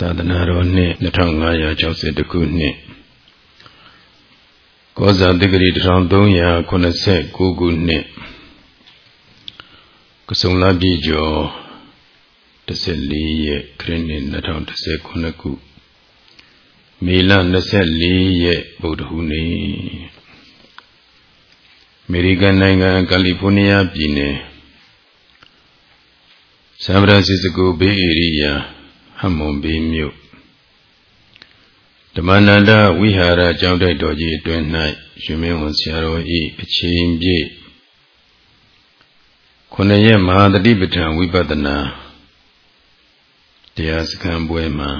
သာသနာတော်နှစ်2560ခုနှစ်ကောဇာတိဂရီ1389ခုနှစ်ကစုံလပြည့်ကျော်14ရက်ခရစ်နှစ်2019ခုမေလ24ရက်ဗုဒ္ဓဟူးနေ့အမေရိကန်နိုင်ငံကယ်လီဖိုးနီးယားပြည်နယ်ဆန်ဖရန်စစ္စကိုဘေးဧရိယာဟ မွန်ဘေးမြို့ဓမ္မနန္ဒဝိဟာရကျောင်းတိုက်တော်ကြီးအတွင်း၌ရှင်မင်းဝန်ဆရာတော်ဤအချိန်ပြည့်ခုနှစ်ရက်မဟာတတိပဋ္ဌာန်ဝိပဿနာတရားစခန်းပွဲမှာ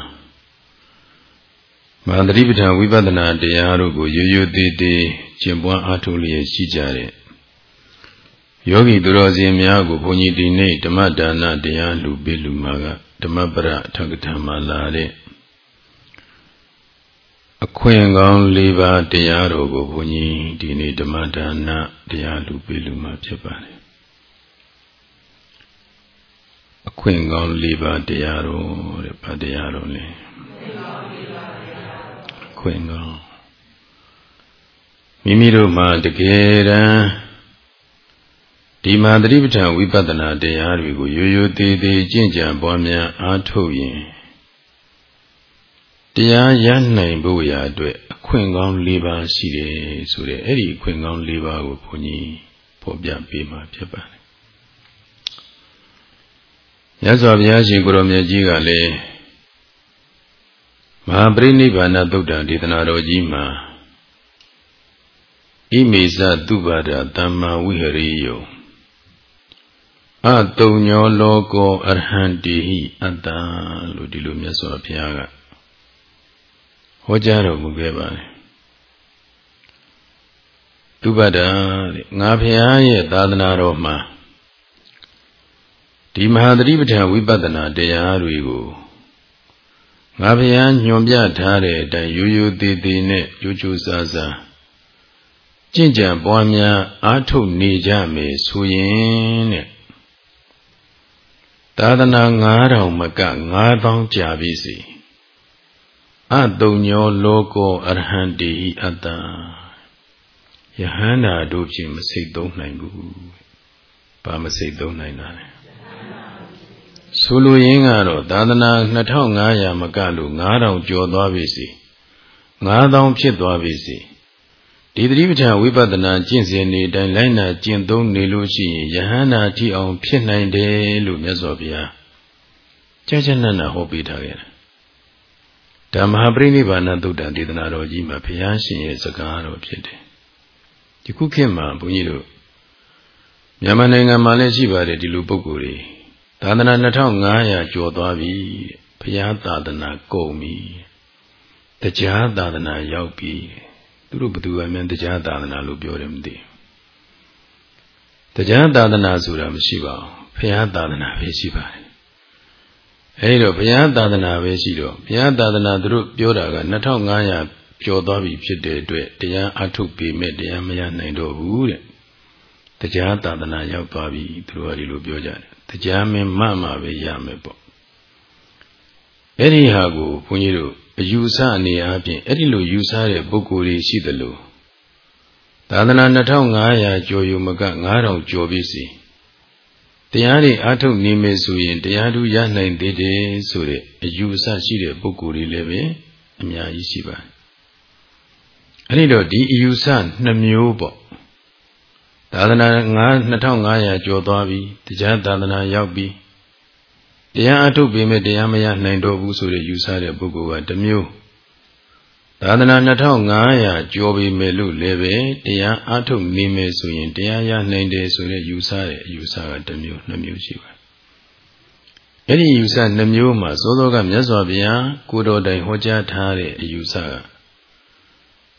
မဟာတတိပဋ္ဌာန်ဝိပဿနာတရားတို့ကိုရိုးရိုးသေးသေးကျင့်ပွားအားထုတ်လျက်ရှိကြတဲ့ယောဂီသူတော်စင်များကိုဘုန်းကြီးဒီနေ့ဓမ္မဒါနတရားလူပေးလူမှာက ဓမ္မပရထကထမှာလာတဲ့အခွင့်ကောင်း၄ပါးတရားတော်ကိုဘုန်းကြီးဒီနေ့ဓမ္မဒါနတရားလူပေးလူမှာဖြစ်ပါတယ်အခွင့်ကောင်း၄ပါးတရားတော်တဲ့ဗာတရားတော်လဲအခွင့်ကောင်းမိမိတို့မှာတကယ်တမ်း ဒီမှာသတိပဋ္ဌာန်ဝိပဿနာတရားတွေကိုရိုးရိုးသေးသေးကျင့်ကြံပွားများအားထုတ်ရင်တရားရနိုင်ဖို့ရာအတွက်အခွင့်ကောင်း၄ပါးရှိတယ်ဆိုတဲ့အဲ့ဒီအခွင့်ကောင်း၄ပါးကိုဘုန်းကြီးဖော်ပြပေးမှာဖြစ်ပါတယ်။မြတ်စွာဘုရားရှင်ကိုရောမြတ်ကြီးကလည်းမဟာပရိနိဗ္ဗာန်သုတ်တံဒေသနာတော်ကြီးမှာဣမေဇသုဘာဒသမ္မာဝိဟရိယော အတုံညောလောကောအရဟံတိဟိအတ္တလို့ဒီလိုမြတ်စွာဘုရားကဟောကြားတော်မူခဲ့ပါတယ်သူပဒ္ဒတဲ့ငါဘုရားရဲ့သာသနာတော်မှာဒီမဟာသတိပဋ္ဌာန်ဝိပဿနာတရားတွေကိုငါဘုရားညွန်ပြထားတဲ့အတိုင်းရိုးရိုးသေးသေးနဲ့ကြိုးကြိုးစားစားကြင့်ကြံပွားများအားထုတ်နေကြမယ်ဆိုရင်တဲ့ သာသနာ9000မက9000ကြာပြီစီအတုံညောလောကောအရဟံတိအတ္တယဟန္တာတို့ဖြင့်မစိတ်သုံးနိုင်ဘူးဘာမစိတ်သုံးနိုင်တာလဲဆိုလိုရင်းကတော့သာသနာ2500မကလို့9000ကျော်သွားပြီစီ9000ဖြစ်သွားပြီစီ ဒီတိပဋ္ဌာန်ဝိပဿနာကျင့်စဉ်နေတိုင်းလိုက်နာကျင့်သုံးနေလို့ရှိရင်ယဟန္တာထိအောင် ဖြစ်နိုင်တယ်လို့မြတ်စွာဘုရားကြာကြာနန္ဒဟောပေးထားခဲ့တယ်ဓမ္မပရိနိဗ္ဗာန်သုတ်တံဒေသနာတော်ကြီးမှာဘုရားရှင်ရဲ့စကားတော်ဖြစ်တယ်ဒီခုခေတ်မှာဘုန်းကြီးတို့မြန်မာနိုင်ငံမှာလည်းရှိပါတယ်ဒီလိုပုဂ္ဂိုလ်တွေသာသနာ2500ကျော်သွားပြီဘုရားသာသနာကုန်ပြီတရားသာသနာရောက်ပြီ သူတို့ဘသူအမြန်တရားသာသနာလို့ပြောတယ်မသိတရားသာသနာဆိုတာမရှိပါဘူးဘုရားသာသနာပဲရှိပါတယ်အဲဒီတော့ဘုရားသာသနာပဲရှိတော့ဘုရားသာသနာသူတို့ပြောတာက2500ကျော်သွားပြီဖြစ်တဲ့အတွက်တရားအထုတ်ပေမဲ့တရားမရနိုင်တော့ဘူးတဲ့တရားသာသနာရောက်သွားပြီသူတို့ကဒီလိုပြောကြတယ်တရားမင်းမှမှပဲရမယ်ပေါ့အဲ့ဒီဟာကိုဘုန်းကြီးတို့ အယူဆအနေအချင်းအဲ့ဒီလိုယူဆတဲ့ပုဂ္ဂိုလ်တွေရှိသလိုသာသနာ2500ကျော်ယူမက9000ကျော်ပြီစီတရားတွေအားထုတ်နေမယ်ဆိုရင်တရားသူရနိုင်သေးတယ်ဆိုတဲ့အယူအဆရှိတဲ့ပုဂ္ဂိုလ်တွေလည်းပဲအများကြီးရှိပါတယ်။အဲဒီတော့ဒီအယူဆနှစ်မျိုးပေါ့သာသနာ2500ကျော်သွားပြီတရားသာသနာရောက်ပြီ တရားအထုတ်ပေမဲ့တရားမရနိုင်တော့ဘူးဆိုတဲ့ယူဆတဲ့ပုဂ္ဂိုလ်ကတစ်မျိုးသာသနာ2500ကျော်ပြီမဲ့လို့လည်းပဲတရားအထုတ်နေမယ်ဆိုရင်တရားရနိုင်တယ်ဆိုတဲ့ယူဆတဲ့အယူဆကတစ်မျိုးနှစ်မျိုးရှိပါတယ်။အဲ့ဒီယူဆနှစ်မျိုးမှာသောသောကမြတ်စွာဘုရားကိုတော်တိုင်ဟောကြားထားတဲ့အယူဆက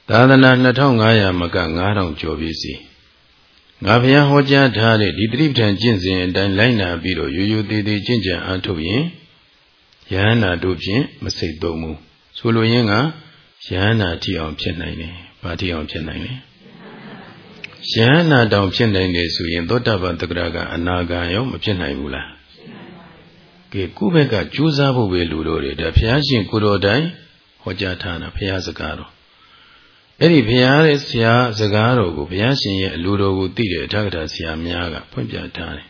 သာသနာ2500မက9000ကျော်ပြီစီ ငါဘုရားဟောကြားထားတဲ့ဒီတိပဋ္ဌာန်ကျင့်စဉ်အတိုင်းလိုက်နာပြီးတော့ရိုးရိုးသေးသေးကျင့်ကြံအားထုတ်ရင်ယဟန္တာတို့ဖြင့်မစိတ်သုံးဘူးဆိုလိုရင်းကယဟန္တာတိအောင်ဖြစ်နိုင်တယ်။ဘာတိအောင်ဖြစ်နိုင်လဲ။ယဟန္တာတောင်ဖြစ်နိုင်တယ်ဆိုရင်သောတာပန်တဂရကအနာဂံရောမဖြစ်နိုင်ဘူးလား။ကကဲကိုယ့်ဘက်ကကြိုးစားဖို့ပဲလူတော်တယ်ဒါဘုရားရှင်ကိုတော်တိုင်ဟောကြားထားတာဘုရားစကားတော် အဲ့ဒီဘုရားရဲ့ဆရာစကားတော်ကိုဘုရားရှင်ရဲ့အလိုတော်ကိုသိတဲ့အထာဂတာဆရာများကဖွင့်ပြထားတယ်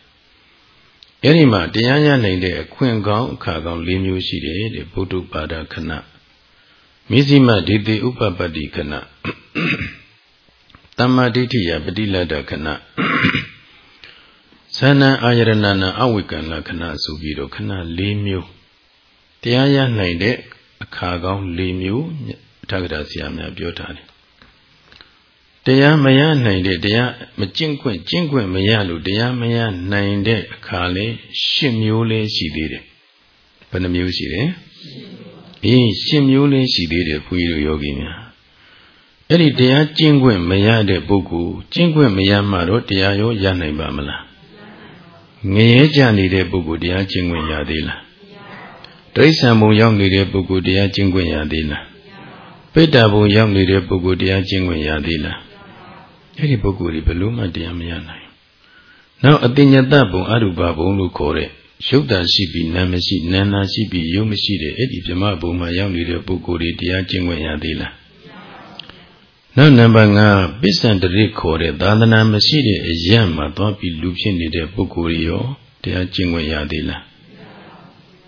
အဲ့ဒီမှာတရားရနိုင်တဲ့အခွင့်ကောင်းအခါကောင်း၄မျိုးရှိတယ်တဲ့ဘုဒ္ဓပါဒခဏမိဇိမဒေတိဥပပတ္တိခဏတမ္မာဒိဋ္ဌိယပฏิလတ္တခဏသန္နအာယရဏနာအဝိကံလခဏဆိုပြီးတော့ခဏ၄မျိုးတရားရနိုင်တဲ့အခါကောင်း၄မျိုးအထာဂရဆရာများပြောထားတယ် တရားမရနိုင်တဲ့တရားမကျင့်ခွင့်ကျင့်ခွင့်မရလို့တရားမရနိုင်တဲ့အခါလဲ၈မျိုးလဲရှိသေးတယ်ဘယ်နှမျိုးရှိတယ်အေး၈မျိုးလဲရှိသေးတယ်ဘုန်းကြီးတို့ယောဂီများအဲ့ဒီတရားကျင့်ခွင့်မရတဲ့ပုဂ္ဂိုလ်ကျင့်ခွင့်မရမှတော့တရားရောရနိုင်ပါမလားငရဲကြနေတဲ့ပုဂ္ဂိုလ်တရားကျင့်ခွင့်ရသေးလားတိရစ္ဆာန်ဘုံရောက်နေတဲ့ပုဂ္ဂိုလ်တရားကျင့်ခွင့်ရသေးလားပိဋ္ဌာဘုံရောက်နေတဲ့ပုဂ္ဂိုလ်တရားကျင့်ခွင့်ရသေးလား အဲ့ဒီပုဂ္ဂိုလ်တွေဘယ်လို့မှတရားမရနိုင်နောက်အတိညတဘုံအရူပဘုံလို့ခေါ်တဲ့ရုပ်တန်ရှိပြီးနာမရှိနာနာရှိပြီးရုပ်မရှိတဲ့အဲ့ဒီဗြဟ္မဘုံမှာရောက်နေတဲ့ပုဂ္ဂိုလ်တွေတရားကျင့်ခွင့်ရသေးလားနောက်နံပါတ်5ပစ္စံတရိခေါ်တဲ့သာသနာမရှိတဲ့အရံမှာသွားပြီးလူဖြစ်နေတဲ့ပုဂ္ဂိုလ်ရောတရားကျင့်ခွင့်ရသေးလား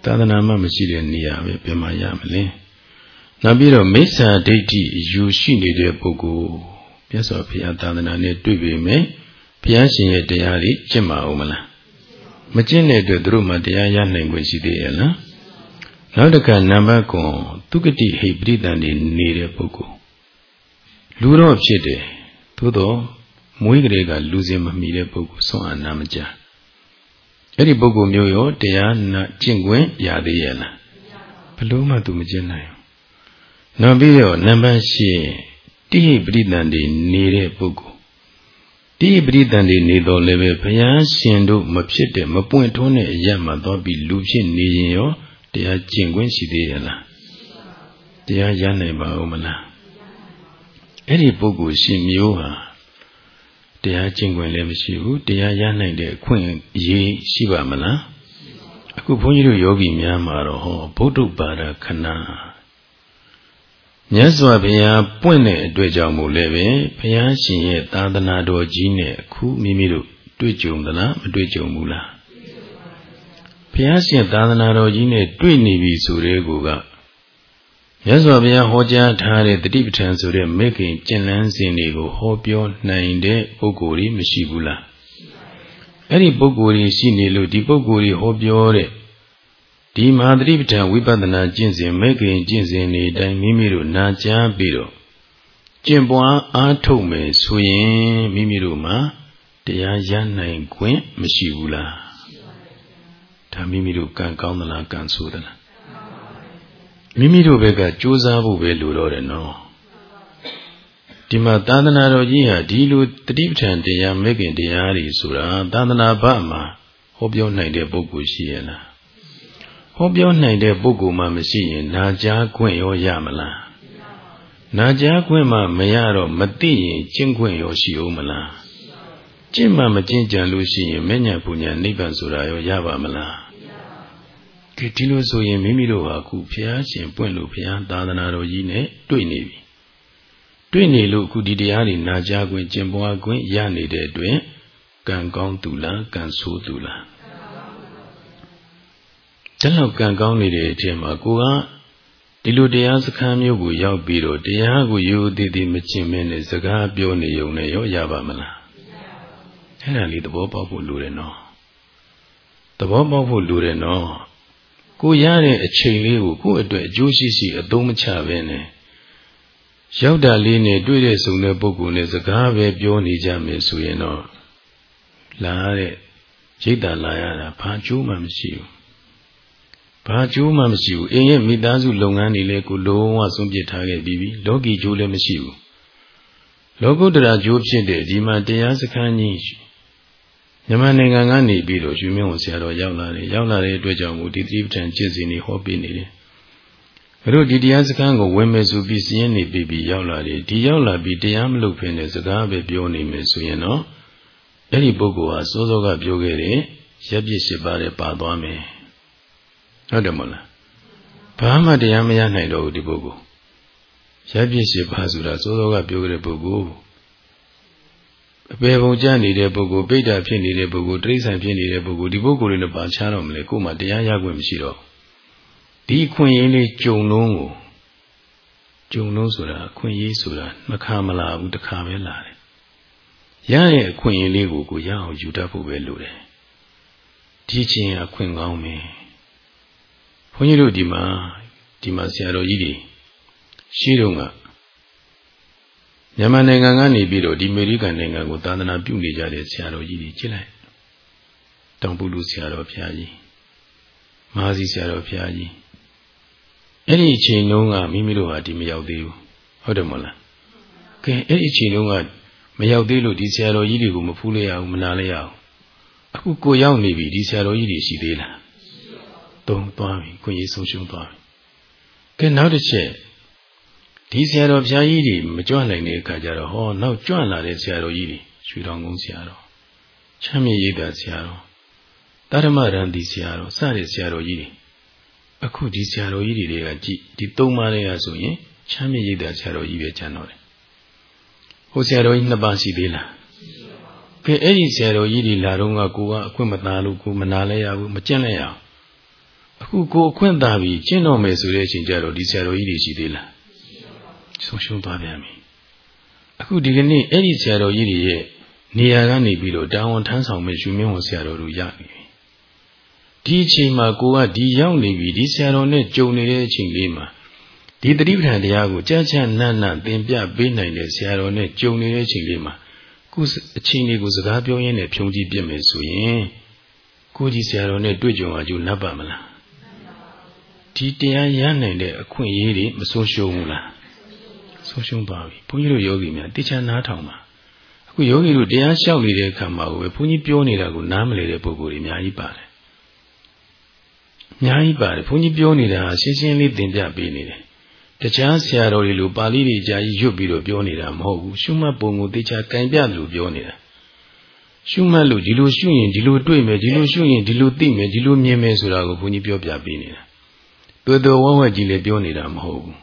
သာသနာမှမရှိတဲ့နေရာပဲပြန်မရမလဲနောက်ပြီးတော့မိစ္ဆာဒိဋ္ဌိယူရှိနေတဲ့ပုဂ္ဂိုလ် မြတ်စွာဘုရားသာသနာနဲ့တွေ့ပေမဲ့ဘုရားရှင်ရဲ့တရားတွေကျင့်မအောင်မလားမကျင့်တဲ့အတွက်သူတို့မှတရားရနိုင်ခွင့်ရှိသေးရဲ့လားနောက်တစ်ခါနံပါတ်9သုကတိဟိပရိသန်နေနေတဲ့ပုဂ္ဂိုလ်လူတော့ဖြစ်တယ်သို့တော့မွေးကလေးကလူစင်မမီတဲ့ပုဂ္ဂိုလ်ဆွမ်းအာနာမကြအဲ့ဒီပုဂ္ဂိုလ်မျိုးရောတရားနာကျင့်ခွင့်ရသေးရဲ့လားဘလို့မှသူမကျင့်နိုင်ဘူးနောက်ပြီးတော့နံပါတ်၈ တိဟိပရိသန်တွေနေတဲ့ပုဂ္ဂိုလ်တိဟိပရိသန်တွေနေတော်လည်းပဲဘုရားရှင်တို့မဖြစ်တဲ့မပွင့်ထွန်းတဲ့အရာမှသွားပြီးလူဖြစ်နေရင်ရောတရားကျင့်ခွင့်ရှိသေးရဲ့လားတရားရနိုင်ပါဦးမလားအဲ့ဒီပုဂ္ဂိုလ်ရှင်မျိုးဟာတရားကျင့်ခွင့်လည်းမရှိဘူးတရားရနိုင်တဲ့အခွင့်အရေးရှိပါမလားအခုဘုန်းကြီးတို့ယောဂီများမှာတော့ဟောဗုဒ္ဓဘာသာခဏ မြတ်စွာဘုရားပွင့်တဲ့အတွက်ကြောင့်မို့လည်းပဲဘုရားရှင်ရဲ့သာသနာတော်ကြီးနဲ့အခုမိမိတို့တွေ့ကြုံသလားမတွေ့ကြုံဘူးလားဘုရားရှင်သာသနာတော်ကြီးနဲ့တွေ့နေပြီဆိုတဲ့ကူကမြတ်စွာဘုရားဟောကြားထားတဲ့တတိပဋ္ဌာန်ဆိုတဲ့မေခင်ကျင့်လန်းစဉ်တွေကိုဟောပြောနိုင်တဲ့ပုဂ္ဂိုလ်ကြီးမရှိဘူးလားအဲ့ဒီပုဂ္ဂိုလ်ကြီးရှိနေလို့ဒီပုဂ္ဂိုလ်ကြီးဟောပြောတဲ့ ဒီမဟာတတိပဋ္ဌာန်ဝိပဿနာကျင့်စဉ်မေခင်ကျင့်စဉ်တွေအတိုင်းမိမိတို့နာကြားပြီးတော့ကျင့်ပွားအားထုတ်မယ်ဆိုရင်မိမိတို့မှာတရားရနိုင်ခွင့်မရှိဘူးလားဒါမိမိတို့ကံကောင်းသလားကံဆိုးသလားမိမိတို့ဘက်ကကြိုးစားဖို့ပဲလိုတော့တယ်နော်ဒီမှာသာသနာတော်ကြီးဟာဒီလိုတတိပဋ္ဌာန်တရားမဲ့ခင်တရားတွေဆိုတာသာသနာ့ဘမှာဟောပြောနိုင်တဲ့ပုဂ္ဂိုလ်ရှိရဲ့လား ဟောပြောနိုင်တဲ့ပုဂ္ဂိုလ်မှမရှိရင်နာကြားခွင့်ရောရမလားနာကြားခွင့်မှမရတော့မသိရင်ကျင့်ခွင့်ရောရှိဦးမလားကျင့်မှမကျင့်ကြံလို့ရှိရင်မဉ္ဇဉ်ပူညာနိဗ္ဗာန်ဆိုတာရောရပါမလားကဲဒီလိုဆိုရင်မိမိတို့ဟာအခုဘုရားရှင်ပွင့်လို့ဘုရားသာသနာတော်ကြီးနဲ့တွေ့နေပြီတွေ့နေလို့အခုဒီတရားတွေနာကြားခွင့်ကျင့်ပွားခွင့်ရနေတဲ့အတွက်ကံကောင်းသူလားကံဆိုးသူလား ဒါလောက်ကံကောင်းနေတဲ့အချိန်မှာကိုကဒီလိုတရားစခန်းမျိုးကိုရောက်ပြီးတော့တရားကိုရိုးသေးသေးမကျင့်မင်းနဲ့စကားပြောနေုံနဲ့ရောရပါမလားအဲ့ဒါလေးသဘောပေါက်ဖို့လိုတယ်နော်သဘောပေါက်ဖို့လိုတယ်နော်ကိုရတဲ့အချိန်လေးကိုကိုယ့်အတွက်အကျိုးရှိရှိအသုံးမချပဲနဲ့ရောက်တာလေးနဲ့တွေ့တဲ့ဆုံတဲ့ပုဂ္ဂိုလ်နဲ့စကားပဲပြောနေကြမယ်ဆိုရင်တော့လာတဲ့ရိတ်တာလာရတာဘာကျိုးမှမရှိဘူး ဘာကျိုးမှမရှိဘူးအိမ်ရဲ့မိသားစုလုပ်ငန်းတွေလည်းကိုလုံးဝဆုံးပြစ်ထားခဲ့ပြီးပြီလောကီကျိုးလည်းမရှိဘူးလောကုတ္တရာကျိုးဖြစ်တဲ့ဒီမှာတရားစခန်းကြီးမြန်မာနိုင်ငံကနေပြီးတော့ယူမင်းဝန်ဆရာတော်ရောက်လာတယ်ရောက်လာတဲ့အတွက်ကြောင့်မို့ဒီတိပဋ္ဌာန်ကျင့်စဉ်တွေဟောပေးနေတယ်ဘုတို့ဒီတရားစခန်းကိုဝင်မယ်ဆိုပြီးစည်ရင်နေပြီးပြီးရောက်လာတယ်ဒီရောက်လာပြီးတရားမလုပ်ဖ ೇನೆ စကားပဲပြောနေမယ်ဆိုရင်တော့အဲ့ဒီပုဂ္ဂိုလ်ဟာစိုးစောကပြောခဲ့တဲ့ရပ်ပြစ်ရှိပါတယ်ပါသွားမယ် ဟုတ်တယ်မဟုတ်လားဘာမှတရားမရနိုင်တော့ဘူးဒီပုဂ္ဂိုလ်ရပ်ပြစ်ရှိပါဆိုတာသိုးသောကပြောကြတဲ့ပုဂ္ဂိုလ်အပေပုံကြနေတဲ့ပုဂ္ဂိုလ်ပိဋ္ဌာဖြစ်နေတဲ့ပုဂ္ဂိုလ်တိရစ္ဆာန်ဖြစ်နေတဲ့ပုဂ္ဂိုလ်ဒီပုဂ္ဂိုလ်တွေနဲ့ပါချားတော့မလဲကိုယ်မှတရားရခွင့်မရှိတော့ဒီခွင့်ရင်းလေးကြုံလုံးကိုကြုံလုံးဆိုတာခွင့်ရင်းဆိုတာမခါမလာဘူးတစ်ခါပဲလာတယ်ရရဲ့အခွင့်အရေးလေးကိုကိုရအောင်ယူတတ်ဖို့ပဲလိုတယ်ဒီချင်းအခွင့်ကောင်းမယ် ဘုန်းကြီးတို့ဒီမှာဒီမှာဆရာတော်ကြီးတွေရှိတော့ကမြန်မာနိုင်ငံကနေပြီးတော့ဒီအမေရိကန်နိုင်ငံကိုသာသနာပြုနေကြတဲ့ဆရာတော်ကြီးတွေကြည့်လိုက်တောင်ပုလူဆရာတော်ဘုရားကြီးမဟာစီဆရာတော်ဘုရားကြီးအဲ့ဒီအချိန်လုံးကမိမိတို့ဟာဒီမရောက်သေးဘူးဟုတ်တယ်မဟုတ်လားကဲအဲ့ဒီအချိန်လုံးကမရောက်သေးလို့ဒီဆရာတော်ကြီးတွေကိုမဖူးလိုက်ရဘူးမနာလိုက်ရဘူးအခုကိုရောက်နေပြီဒီဆရာတော်ကြီးတွေရှိသေးလား သုံးသွားပြီကိုကြီးဆုံးရှုံးသွားပြီကဲနောက်တစ်ချက်ဒီဆရာတော်ဘုရားကြီးတွေမကြွနိုင်တဲ့အခါကျတော့ဟောနောက်ကြွလာတဲ့ဆရာတော်ကြီးတွေရွှေတော်ကုန်းဆရာတော်ချမ်းမြေရိပ်သာဆရာတော်တာရမရန်ဒီဆရာတော်စတဲ့ဆရာတော်ကြီးတွေအခုဒီဆရာတော်ကြီးတွေကကြည့်ဒီသုံးပါးတွေကဆိုရင်ချမ်းမြေရိပ်သာဆရာတော်ကြီးပဲကျန်တော့တယ်ဟိုဆရာတော်ကြီးနှစ်ပါးရှိသေးလားကဲအဲ့ဒီဆရာတော်ကြီးတွေလာတော့ကကိုကအခွင့်မသားလို့ကိုမနာလဲရဘူးမကျင့်လဲရအောင် အခုကိုအခွင့်သာပြီးကျင့်တော်မယ်ဆိုတဲ့အချိန်ကျတော့ဒီဆရာတော်ကြီးတွေရှိသေးလားဆုံးရှုံးသွားပြန်ပြီအခုဒီကနေ့အဲ့ဒီဆရာတော်ကြီးတွေရဲ့နေရာကနေပြီးတော့တာဝန်ထမ်းဆောင်မဲ့ယူမင်းဝန်ဆရာတော်တို့ရပြီဒီအချိန်မှာကိုကဒီရောက်နေပြီဒီဆရာတော်နဲ့ကြုံနေတဲ့အချိန်လေးမှာဒီတတိပဌာန်တရားကိုကြာကြာနတ်နတ်သင်ပြပေးနိုင်တဲ့ဆရာတော်နဲ့ကြုံနေတဲ့အချိန်လေးမှာခုအချိန်လေးကိုစကားပြောရင်းနဲ့ဖြုံးကြည့်ပြမယ်ဆိုရင်ကိုကြီးဆရာတော်နဲ့တွေ့ကြုံအကျိုးနတ်ပါမလား ဒီတရားရနိုင်တဲ့အခွင့်အရေးတွေမဆုံးရှုံးဘူးလားဆုံးရှုံးသွားပြီဘုန်းကြီးတို့ယောဂီများတေချာနားထောင်ပါအခုယောဂီတို့တရားလျှောက်နေတဲ့အခါမှာကိုပဲဘုန်းကြီးပြောနေတာကိုနားမလည်တဲ့ပုဂ္ဂိုလ်တွေအများကြီးပါတယ်အများကြီးပါတယ်ဘုန်းကြီးပြောနေတာရှင်းရှင်းလေးသင်ပြပေးနေတယ်တခြားဆရာတော်တွေလိုပါဠိတွေကြာကြီးရွတ်ပြီးတော့ပြောနေတာမဟုတ်ဘူးရှုမှတ်ပုံကိုတေချာကင်ပြလို့ပြောနေတာရှုမှတ်လို့ဒီလိုရှုရင်ဒီလိုတွေ့မယ်ဒီလိုရှုရင်ဒီလိုသိမယ်ဒီလိုမြင်မယ်ဆိုတာကိုဘုန်းကြီးပြောပြပေးနေတာ တော်တော်ဝဝကြီးလည်းပြောနေတာမဟုတ်ဘူး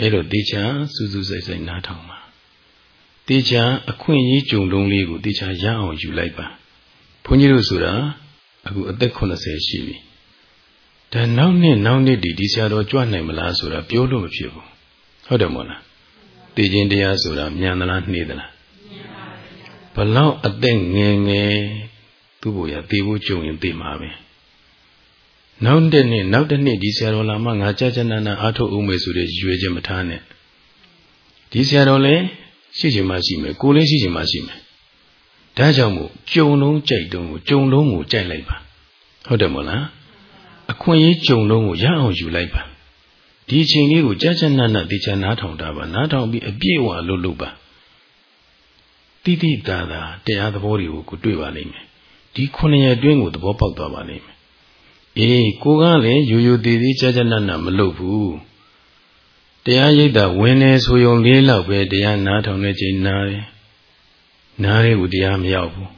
အဲ့တော့တေချာစူးစူးဆိုင်ဆိုင်နားထောင်ပါတေချာအခွင့်အရေးကြုံလုံးလေးကိုတေချာရအောင်ယူလိုက်ပါဘုန်းကြီးတို့ဆိုတာအခုအသက်80ရှိပြီဒါနောက်နှစ်နောက်နှစ်ဒီဒီဆရာတော်ကြွနိုင်မလားဆိုတာပြောလို့မဖြစ်ဘူးဟုတ်တယ်မို့လားတေခြင်းတရားဆိုတာမြန်သလားနှေးသလားဘလောက်အသက်ငယ်ငယ်သူ့ဘုရားတေဖို့ကြုံရင်တေမှာပဲ နောက်တစ်နှစ်နောက်တစ်နှစ်ဒီဆရာတော်လာမှငါကြာကြာနာနာအားထုတ်ဦးမယ်ဆိုတဲ့ရွေချက်မထားနဲ့ဒီဆရာတော်လည်းရှိချင်မှရှိမယ်ကိုလည်းရှိချင်မှရှိမယ်ဒါကြောင့်မို့ကြုံလုံးကြိုက်တုံးကိုကြုံလုံးကိုကြိုက်လိုက်ပါဟုတ်တယ်မို့လားအခွင့်အရေးကြုံလုံးကိုရအောင်ယူလိုက်ပါဒီအချိန်လေးကိုကြာကြာနာနာတေချာနားထောင်တာပါနားထောင်ပြီးအပြည့်အဝလုပ်လုပ်ပါတိတိတာတာတရားသဘောတွေကိုကိုတွေ့ပါလိမ့်မယ်ဒီခုနှစ်ရက်အတွင်းကိုသဘောပေါက်သွားပါလိမ့်မယ် အေးကိုကလည်းရိုးရိုးသေးသေးကြာကြာနာနာမလုပ်ဘူးတရားရိပ်တာဝင်နေဆိုယုံလေးလောက်ပဲတရားနားထောင်တဲ့ချိန်နားတယ်နားလေးကိုတရားမရောက်ဘူး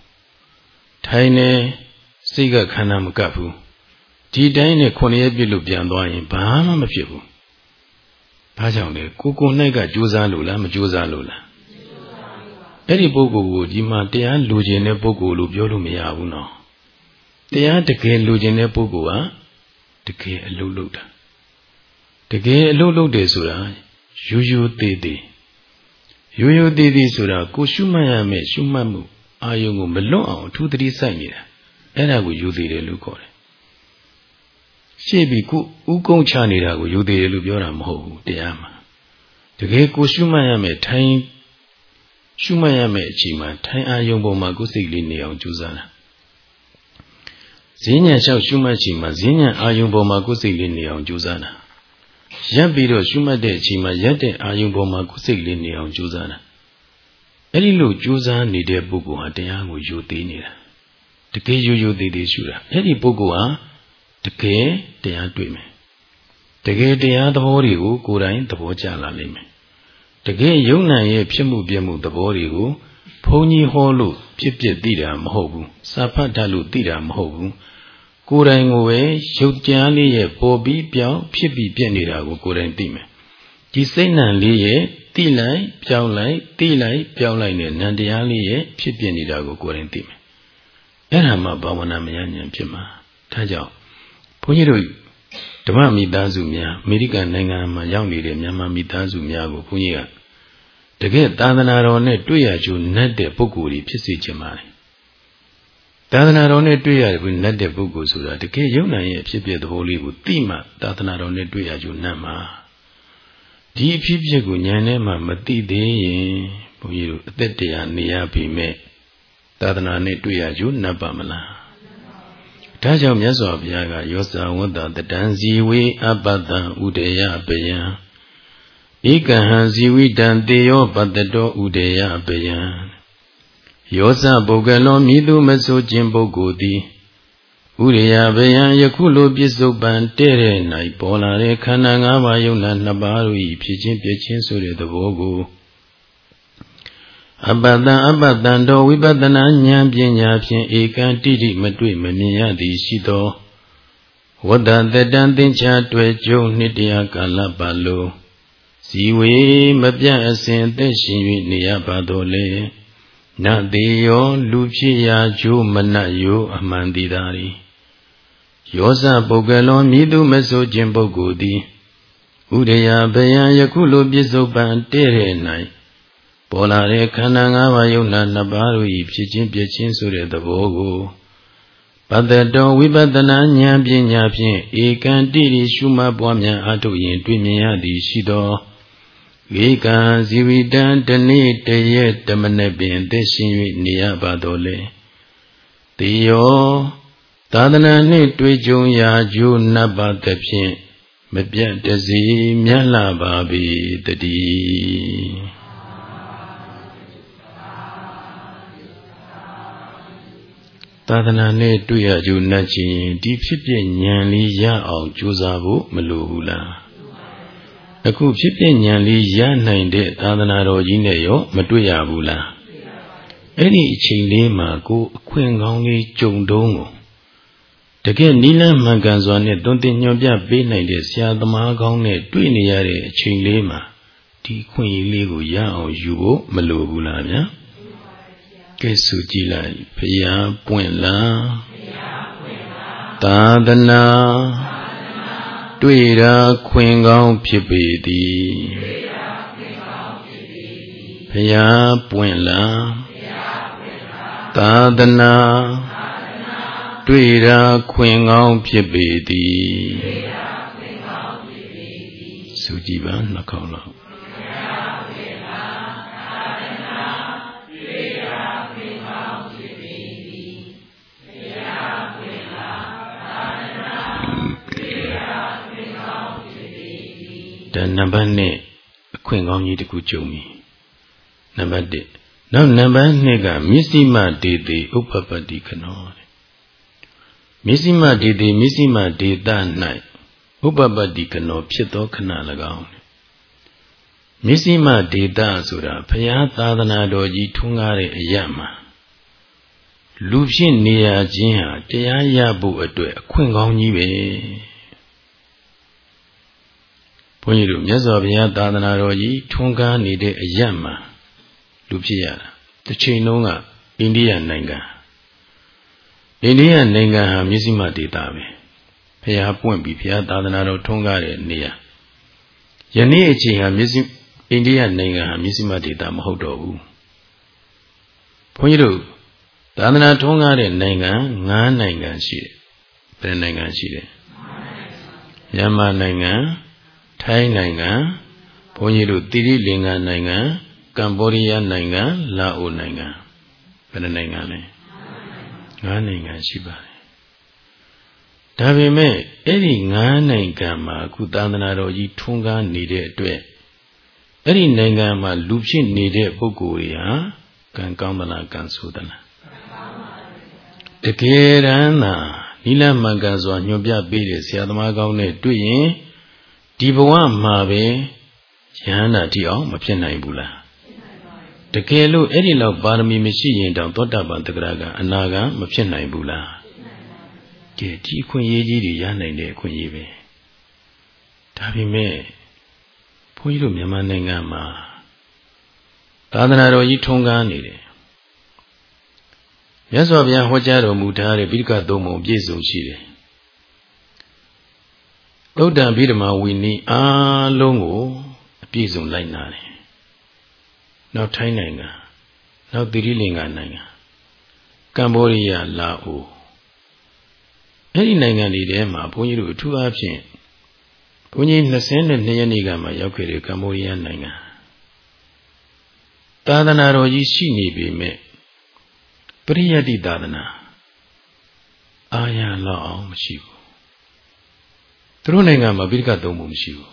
ထိုင်နေစိတ်ကခန္ဓာမကပ်ဘူးဒီတိုင်းနဲ့ခုနှစ်ရက်ပြည့်လို့ပြန်သွားရင်ဘာမှမဖြစ်ဘူးဘာကြောင့်လဲကိုကို၌ကကြိုးစားလို့လားမကြိုးစားလို့လားအဲ့ဒီပုဂ္ဂိုလ်ကိုဒီမှာတရားလူကျင်တဲ့ပုဂ္ဂိုလ်လို့ပြောလို့မရဘူးနော် တရားတကယ်လူကျင်တဲ့ပုဂ္ဂိုလ်ဟာတကယ်အလုပ်လုပ်တာတကယ်အလုပ်လုပ်တယ်ဆိုတာရိုးရိုးသေးသေးရိုးရိုးသေးသေးဆိုတာကိုရှုမှတ်ရမယ်ရှုမှတ်မှုအာယုံကိုမလွတ်အောင်အထူးသတိစိုက်နေတာအဲ့ဒါကိုယူသေးတယ်လို့ခေါ်တယ်ရှေ့ပြီးကိုဥကုံချနေတာကိုယူသေးတယ်လို့ပြောတာမဟုတ်ဘူးတရားမှာတကယ်ကိုရှုမှတ်ရမယ်ထိုင်ရှုမှတ်ရမယ်အချိန်မှာထိုင်အာယုံပေါ်မှာကိုယ်စိတ်လေးနေအောင်ကြိုးစားတာ ဈဉ္ညာလျှောက်ရှုမှတ်ချိန်မှာဈဉ္ညာအာယုံပေါ်မှာကိုယ်စိတ်လေးနေအောင်ကြိုးစားတာရပ်ပြီးတော့ရှုမှတ်တဲ့အချိန်မှာရပ်တဲ့အာယုံပေါ်မှာကိုယ်စိတ်လေးနေအောင်ကြိုးစားတာအဲ့ဒီလိုကြိုးစားနေတဲ့ပုဂ္ဂိုလ်ဟာတရားကိုယူသေးနေတာတကယ်ယူယူသေးသေးရှုတာအဲ့ဒီပုဂ္ဂိုလ်ဟာတကယ်တရားတွေ့မယ်တကယ်တရားသဘောတွေကိုကိုယ်တိုင်သဘောကျလာလိမ့်မယ်တကယ်ယုံနာရဲ့ဖြစ်မှုပြမှုသဘောတွေကိုဘုန်းကြီးဟောလို့ဖြစ်ဖြစ်သိတာမဟုတ်ဘူးစာဖတ်တတ်လို့သိတာမဟုတ်ဘူး ကိုယ်တိုင်ကိုပဲရုပ်ကြားလေးရဲ့ပေါ်ပြီးပြောင်းဖြစ်ပြီးပြည့်နေတာကိုကိုယ်တိုင်သိမယ်ဒီစိတ်နှံလေးရဲ့တိလိုက်ပြောင်းလိုက်တိလိုက်ပြောင်းလိုက်နဲ့နံတရားလေးရဲ့ဖြစ်ပြနေတာကိုကိုယ်တိုင်သိမယ်အဲ့ဒါမှဘာဝနာမယဉာဏ်ဖြစ်မှာဒါကြောင့်ဘုန်းကြီးတို့ဓမ္မမိသားစုများအမေရိကန်နိုင်ငံမှာရောက်နေတဲ့မြန်မာမိသားစုများကိုဘုန်းကြီးကတကယ်သာသနာတော်နဲ့တွေ့ရကြုံနဲ့တဲ့ပုဂ္ဂိုလ်တွေဖြစ်စေချင်ပါတယ် သာသနာတော်နဲ့တွေ့ရတယ်ဘူးနဲ့တဲ့ပုဂ္ဂိုလ်ဆိုတာတကယ်ယုံနိုင်ရဲ့ဖြစ်ဖြစ်သဘောလေးကိုသိမှသာသနာတော်နဲ့တွေ့ရကြုံနဲ့မှာဒီအဖြစ်ဖြစ်ကိုဉာဏ်နဲ့မှမသိသေးရင်ဘုန်းကြီးတို့အသက်တရားနေရပြီမဲ့သာသနာနဲ့တွေ့ရကြုံနဲ့ပါမလားဒါကြောင့်မြတ်စွာဘုရားကယောဇဝတ္တတတံဇီဝေအပတံဥဒေယပယံဧကဟံဇီဝိတံတေယောပတ္တတောဥဒေယပယံ ယောဇပုဂ္ဂလောမိသူမဆိုခြင်းပုဂ္ဂိုလ်သည်ဥရိယဘယံယခုလိုပြစ္ဆုတ်ပံတဲ့တဲ့၌ပေါ်လာတဲ့ခန္ဓာ၅ပါးယုံနာနှစ်ပါးတို့၏ဖြစ်ခြင်းပြခြင်းဆိုတဲ့သဘောကိုအပတံအပတံတော်ဝိပဿနာဉာဏ်ပညာဖြင့်ဧကံတိတိမတွေ့မမြင်ရသည်ရှိသောဝတ္တတတံသင်္ချာတွေ့ကြုံနှစ်တရားကာလပါလိုဇီဝေမပြတ်အစဉ်သက်ရှင်၍နေရပါတော်လေ နတေယောလူဖြစ်ရာကျိုးမနတ်ယောအမှန်တည်သာရီယောဇပုဂ္ဂလောမြည်သူမဆိုခြင်းပုဂ္ဂိုလ်သည်ဥဒယဘယံယခုလိုပြစ္ဆုတ်ပံတဲ့တဲ့၌ပေါ်လာတဲ့ခန္ဓာ၅ပါးယုံနာနှစ်ပါးတို့၏ဖြစ်ခြင်းပြခြင်းဆိုတဲ့သဘောကိုပတ္တတောဝိပဿနာဉာဏ်ပညာဖြင့်ဧကံတိရိရှုမှတ်ပွားများအထုတ်ရင်တွေ့မြင်ရသည်ရှိသော ဧကံဇီဝိတံတနေ့တရက်တမနေ့ပင်သက်ရှင်၍နေရပါတော်လေတေယောသာသနာနှင့်တွေ့ကြုံရာကျိုးနတ်ပါသဖြင့်မပြတ်တစီမြတ်လာပါပြီတည်းသာသနာနဲ့တွေ့ရကြုံနှက်ခြင်းဒီဖြစ်ပြဉာဏ်လေးရအောင်ကြိုးစားဖို့မလိုဘူးလား အခုဖြစ်ပြဉာဏ်လေးရနိုင်တဲ့သာသနာတော်ကြီးနဲ့ရောမတွေ့ရဘူးလားအဲ့ဒီအချိန်လေးမှာကိုအခွင့်ကောင်းလေးကြုံတုံးကိုတကယ်နိလန်းမှန်ကန်စွာနဲ့တွင်တင်ညွန်ပြပေးနိုင်တဲ့ဆရာသမားကောင်းနဲ့တွေ့နေရတဲ့အချိန်လေးမှာဒီခွင့်ရလေးကိုရအောင်ယူဖို့မလိုဘူးလားဗျာကဲဆိုကြည့်လိုက်ဖရာပွင့်လားသာသနာ တွေ့တာခွင်ကောင်းဖြစ်ပေသည်ဖရာပွင့်လားသာသနာတွေ့တာခွင်ကောင်းဖြစ်ပေသည်ဆိုကြည့်ပါနှခေါင်းလောက် ဒါနံပါတ်1အခွင့်ကောင်းကြီးတစ်ခုကြုံပြီနံပါတ်1နောက်နံပါတ်2ကမစ္စည်းမဒေတိဥပ္ပပတ္တိခနောမစ္စည်းမဒေတိမစ္စည်းမဒေတ၌ဥပ္ပပတ္တိခနော ဖြစ်သောခဏ၎င်းမစ္စည်းမဒေတဆိုတာဘုရားသာသနာတော်ကြီးထွန်းကားတဲ့အရာမှာလူဖြစ်နေရခြင်းဟာတရားရဖို့အတွက်အခွင့်ကောင်းကြီးပဲဘု န်းကြီးတို့မြတ်စွာဘုရားသာသနာတော်ကြီးထွန်းကားနေတဲ့အရတ်မှာလူဖြစ်ရတာတစ်ချိန်လုံးကအိန္ဒိယနိုင်ငံအိန္ဒိယနိုင်ငံဟာမြစ္စည်းမဒေသပဲဘုရားပွင့်ပြီးဘုရားသာသနာတော်ထွန်းကားတဲ့နေရာယနေ့အချိန်ဟာမြစ္စည်းအိန္ဒိယနိုင်ငံဟာမြစ္စည်းမဒေသမဟုတ်တော့ဘူးဘုန်းကြီးတို့သာသနာထွန်းကားတဲ့နိုင်ငံ၅နိုင်ငံရှိတယ်ဘယ်နိုင်ငံရှိတယ်မြန်မာနိုင်ငံ ထိုင်းနိုင်ငံဘုန်းကြီးတို့တိရိလင်္ကာနိုင်ငံကမ္ဘောဒီးယားနိုင်ငံလာအိုနိုင်ငံဘယ်နှနိုင်ငံလဲငါးနိုင်ငံရှိပါတယ်ဒါပေမဲ့အဲ့ဒီငါးနိုင်ငံမှာအခုသာသနာတော်ကြီးထွန်းကားနေတဲ့အတွက်အဲ့ဒီနိုင်ငံမှာလူဖြစ်နေတဲ့ပုဂ္ဂိုလ်တွေဟာကံကောင်းသလားကံဆိုးသလားတကယ်တမ်းသာနိလမှန်ကန်စွာညွှန်ပြပေးတဲ့ဆရာသမားကောင်းနဲ့တွေ့ရင် ဒီဘဝမှာပဲယဟန္တာတိအောင်မဖြစ်နိုင်ဘူးလားတကယ်လို့အဲ့ဒီလောက်ပါရမီမရှိရင်တောင်သောတာပန်တဂရကအနာဂံမဖြစ်နိုင်ဘူးလားကဲဒီအခွင့်အရေးကြီးတွေရနိုင်တဲ့အခွင့်အရေးပဲဒါပေမဲ့ဘုန်းကြီးတို့မြန်မာနိုင်ငံမှာသာသနာတော်ကြီးထုံးကားနေတယ်မြတ်စွာဘုရားဟောကြားတော်မူထားတဲ့ပိဋကသုံးပုံပြည့်စုံရှိတယ် သုဒ္ဓံဗိဓမာဝီနီအားလုံးကိုအပြည့်စုံလိုက်နာတယ်နောက်ထိုင်းနိုင်ငံနောက်သီရိလင်္ကာနိုင်ငံကမ္ဘောဒီးယားလာအိုအဲ့ဒီနိုင်ငံတွေထဲမှာဘုန်းကြီးတို့အထူးအားဖြင့်ဘုန်းကြီး22ရက်နေ့ကမှရောက်ခဲ့တဲ့ကမ္ဘောဒီးယားနိုင်ငံသာသနာတော်ကြီးရှိနေပေမဲ့ပရိယတ္တိသာသနာအာရလောက်အောင်မရှိဘူး သူတို့နိုင်ငံမှာပိဋကသုံးပုံမရှိဘူး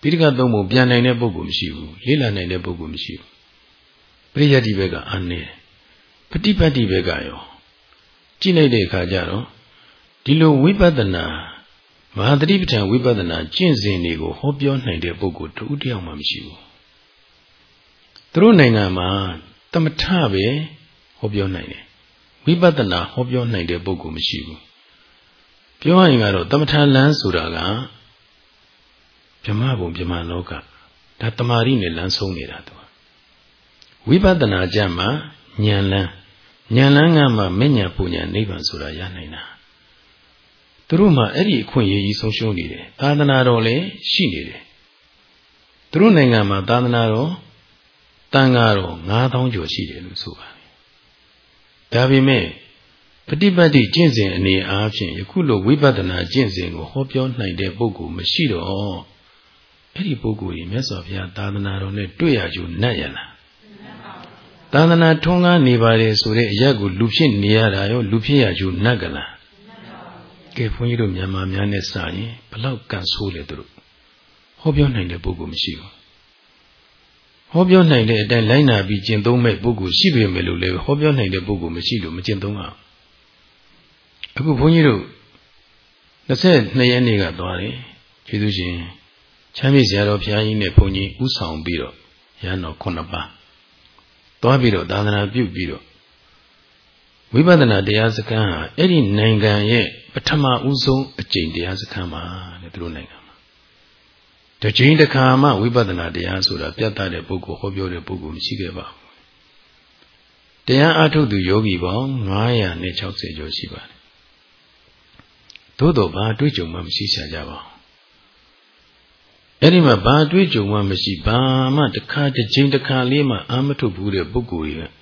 ပိဋကသုံးပုံပြန်နိုင်တဲ့ပုဂ္ဂိုလ်မရှိဘူးလေးလာနိုင်တဲ့ပုဂ္ဂိုလ်မရှိဘူးပရိယတ္တိဘက်ကအာနေပฏิပတ်တိဘက်ကရောကြည့်လိုက်တဲ့အခါကျတော့ဒီလိုဝိပဿနာမဟာတတိပဋ္ဌာန်ဝိပဿနာကျင့်စဉ်တွေကိုဟောပြောနိုင်တဲ့ပုဂ္ဂိုလ်တဦးတယောက်မှမရှိဘူးသူတို့နိုင်ငံမှာတမထပဲဟောပြောနိုင်တယ်ဝိပဿနာဟောပြောနိုင်တဲ့ပုဂ္ဂိုလ်မရှိဘူး ပြောရရင်ကတော့တမထလန်းဆိုတာကဗြဟ္မဘုံဗြဟ္မလောကဒါတမာရီနဲ့လမ်းဆုံးနေတာသူဝိပဿနာကြမှာဉာဏ်လန်းဉာဏ်လန်းကမှမဉဏ်ပူဉဏ်နိဗ္ဗာန်ဆိုတာရနိုင်တာသူတို့မှအဲ့ဒီအခွင့်အရေးကြီးဆုံးရှုံးနေတယ်သာသနာတော်လည်းရှိနေတယ်သူတို့နိုင်ငံမှာသာသနာတော်တန်ဃာတော်9000ကျော်ရှိတယ်လို့ဆိုပါတယ်ဒါပေမဲ့ ပฏิပတ်တိကျင့်စဉ်အနေအားဖြင့်ယခုလိုဝိပဿနာကျင့်စဉ်ကိုဟောပြောနိုင်တဲ့ပုဂ္ဂိုလ်မရှိတော့အဲ့ဒီပုဂ္ဂိုလ်ကြီးမြတ်စွာဘုရားသာသနာတော်နဲ့တွေ့ရကြနတ်ရလားသာသနာထွန်းကားနေပါတယ်ဆိုတဲ့အရက်ကိုလူဖြစ်နေရတာရောလူဖြစ်ရကြနတ်ကလားကဲဘုန်းကြီးတို့မြန်မာများနဲ့စာရင်ဘလောက်ကန်ဆိုးလဲသူတို့ဟောပြောနိုင်တဲ့ပုဂ္ဂိုလ်မရှိဘူးဟောပြောနိုင်တဲ့အတိုင်းလိုက်နာပြီးကျင့်သုံးမဲ့ပုဂ္ဂိုလ်ရှိပေမဲ့လို့လည်းဟောပြောနိုင်တဲ့ပုဂ္ဂိုလ်မရှိလို့မကျင့်သုံးအောင် အခုဘုန်းကြီးတို့22ရက်နေ့ကသွားတယ်ကျေးဇူးရှင်ချမ်းမြေ့ဆရာတော်ဘုရားကြီးနဲ့ဘုန်းကြီးဥဆောင်ပြီးတော့ရဟန်းတော်9ပါးသွားပြီးတော့သာသနာပြုပြီးတော့ဝိပဿနာတရားစခန်းဟာအဲ့ဒီနိုင်ငံရဲ့ပထမဦးဆုံးအကျင့်တရားစခန်းပါတဲ့သူတို့နိုင်ငံမှာတစ်ချိန်တစ်ခါမှဝိပဿနာတရားဆိုတာပြတ်သားတဲ့ပုဂ္ဂိုလ်ဟောပြောတဲ့ပုဂ္ဂိုလ်မရှိခဲ့ပါဘူးတရားအထုတ်သူယောဂီပေါင်း960ကျော်ရှိပါတယ် သို့တော့ဘာတွေးကြုံမှမရှိချကြပါဘူးအဲ့ဒီမှာဘာတွေးကြုံမှမရှိဘာမှတစ်ခါတစ်ချိန်တစ်ခါလေးမှအာမထုတ်ဘူးတဲ့ပုဂ္ဂိုလ်တွေက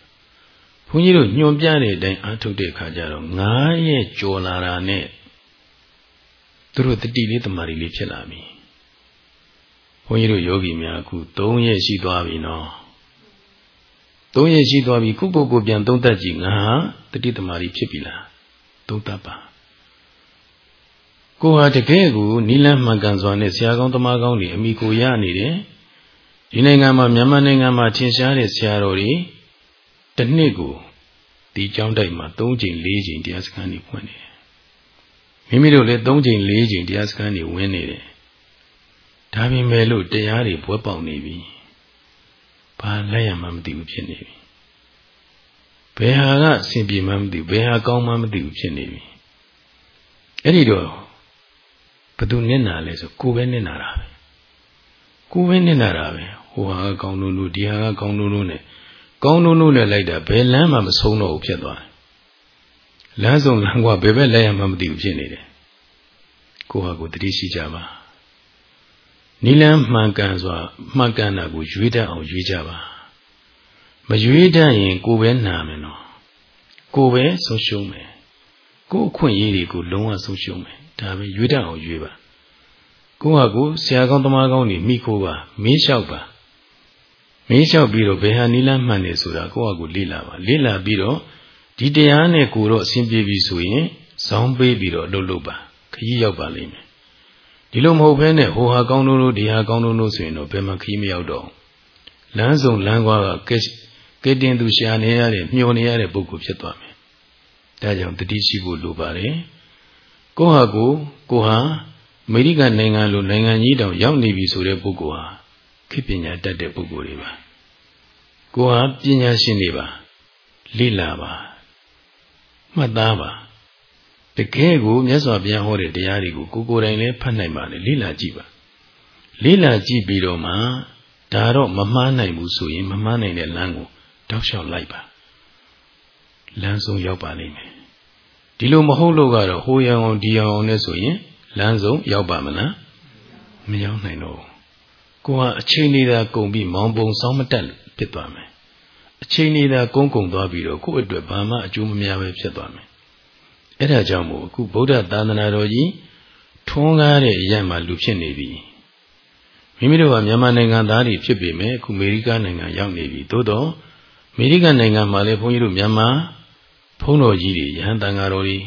ဘုန်းကြီးတို့ညွန်ပြတဲ့အတိုင်းအာထုတ်တဲ့အခါကျတော့9ရက်ကြော်လာတာနဲ့သူတို့တတိလေးတမာရီလေးဖြစ်လာပြီဘုန်းကြီးတို့ယောဂီများအခု3ရက်ရှိသွားပြီနော်3ရက်ရှိသွားပြီခုပုဂ္ဂိုလ်ပြန်သုံးသက်ကြည့်ငါဟာတတိတမာရီဖြစ်ပြီလားသုံးသက်ပါ ကိုဟာတကယ်ကိုနီလန်းမှန်ကန်စွာနဲ့ဆရာကောင်းတမကောင်းတွေအမိကိုရနေတယ်ဒီနိုင်ငံမှာမြန်မာနိုင်ငံမှာထင်ရှားတဲ့ဆရာတော်တွေတစ်နှစ်ကိုဒီကျောင်းတိုက်မှာ3ချိန်4ချိန်တရားစခန်းတွေဖွင့်နေတယ်မိမိတို့လည်း3ချိန်4ချိန်တရားစခန်းတွေဝင်နေတယ်ဒါပေမဲ့လို့တရားတွေဘွဲပေါက်နေပြီဘာလက်ရမှမသိဘူးဖြစ်နေပြီဘယ်ဟာကအဆင်ပြေမှမသိဘူးဘယ်ဟာကောင်းမှမသိဘူးဖြစ်နေပြီအဲ့ဒီတော့ ဘသူနစ်နာလဲဆိုကိုပဲနစ်နာတာပဲကိုပဲနစ်နာတာပဲဟိုဟာကောင်းလို့လို့ဒီဟာကကောင်းလို့လို့နဲ့ကောင်းလို့လို့နဲ့လိုက်တာဘယ်လမ်းမှမဆုံးတော့ဘူးဖြစ်သွားတယ်လမ်းဆုံးလမ်းကဘယ်ဘက်လဲရမှမသိဘူးဖြစ်နေတယ်ကိုဟာကိုတတိရှိကြပါနိလန်းမှန်ကန်စွာမှန်ကန်တာကိုရွေးတတ်အောင်ရွေးကြပါမရွေးတတ်ရင်ကိုပဲနာမယ်နော်ကိုပဲဆုံးရှုံးမယ် ကိုအခွင့်အရေးတွေကိုလုံးဝဆုံးရှုံးမယ်ဒါပဲရွေးတတ်အောင်ရွေးပါကိုဟာကိုဆရာကောင်းသမားကောင်းတွေမိခိုးပါမင်းလျှောက်ပါမင်းလျှောက်ပြီးတော့ဘယ်ဟာနိလန်းမှန်နေဆိုတာကိုဟာကိုလေ့လာပါလေ့လာပြီးတော့ဒီတရားနဲ့ကိုတော့အဆင်ပြေပြီဆိုရင်ဇောင်းပေးပြီးတော့လှုပ်လှုပ်ပါခကြီးရောက်ပါလိမ့်မယ်ဒီလိုမဟုတ်ဘဲနဲ့ဟိုဟာကောင်းလို့လို့ဒီဟာကောင်းလို့လို့ဆိုရင်တော့ဘယ်မှာခကြီးမရောက်တော့လမ်းစုံလမ်းကွာကကဲကဲတင်သူရှာနေရတဲ့မျောနေရတဲ့ပုဂ္ဂိုလ်ဖြစ်သွားမယ် ဒါကြောင့်တတိရှိဖို့လိုပါတယ်ကိုဟာကိုကိုဟာအမေရိကန်နိုင်ငံလိုနိုင်ငံကြီးတောင်ရောက်နေပြီဆိုတဲ့ပုဂ္ဂိုလ်ဟာခေပညာတတ်တဲ့ပုဂ္ဂိုလ်တွေပါကိုဟာပညာရှင်တွေပါလေ့လာပါမှတ်သားပါတကယ်ကိုမြတ်စွာဘုရားဟောတဲ့တရားတွေကိုကိုကိုယ်တိုင်လည်းဖတ်နိုင်ပါလေလေ့လာကြည့်ပါလေ့လာကြည့်ပြီးတော့မှဒါတော့မမှားနိုင်ဘူးဆိုရင်မမှားနိုင်တဲ့လမ်းကိုတောက်လျှောက်လိုက်ပါ လမ်းဆုံးရောက်ပါလိမ့်မယ်ဒီလိုမဟုတ်လို့ကတော့ဟိုရအောင်ဒီအောင်နဲ့ဆိုရင်လမ်းဆုံးရောက်ပါမလားမရောက်နိုင်တော့ကိုကအချိန်လေးသာကုန်ပြီးမောင်ပုံဆောင်းမတက်ဖြစ်သွားမယ်အချိန်လေးသာကုန်းကုံသွားပြီးတော့ကိုယ့်အတွက်ဘာမှအကျိုးမများပဲဖြစ်သွားမယ်အဲ့ဒါကြောင့်မို့အခုဗုဒ္ဓသာသနာတော်ကြီးထွန်းကားတဲ့အရာမှလူဖြစ်နေပြီမိမိတို့ကမြန်မာနိုင်ငံသားတွေဖြစ်ပေမဲ့အခုအမေရိကန်နိုင်ငံရောက်နေပြီသို့တော့အမေရိကန်နိုင်ငံမှာလည်းဘုန်းကြီးတို့မြန်မာ ဘုန်းတော်ကြီးတွေယဟန်တန်ဃာတော်တွေ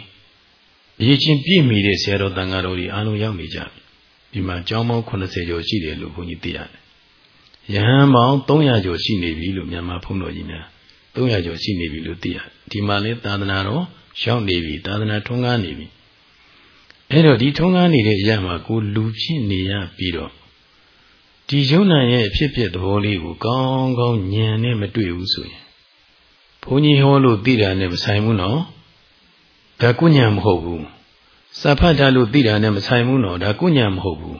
အရေးချင်းပြည့်မီတဲ့ဆရာတော်တန်ဃာတော်တွေအားလုံးရောက်နေကြပြီဒီမှာကျောင်းပေါင်း80ကျော်ရှိတယ်လို့ဘုန်းကြီးသိရတယ်ယဟန်ပေါင်း300ကျော်ရှိနေပြီလို့မြန်မာဘုန်းတော်ကြီးများ300ကျော်ရှိနေပြီလို့သိရတယ်ဒီမှာလည်းသာသနာတော်ရောက်နေပြီသာသနာထွန်းကားနေပြီအဲ့တော့ဒီထွန်းကားနေတဲ့အရာမှာကိုလူဖြစ်နေရပြီးတော့ဒီယုံနာရဲ့အဖြစ်ဖြစ်သဘောလေးကိုကောင်းကောင်းဉာဏ်နဲ့မတွေ့ဘူးဆိုရင် ဘုန်းကြီးဟောလို့သိတာနဲ့မဆိုင်ဘူးနော်ဒါကုညာမဟုတ်ဘူးစာဖတ်တာလို့သိတာနဲ့မဆိုင်ဘူးနော်ဒါကုညာမဟုတ်ဘူး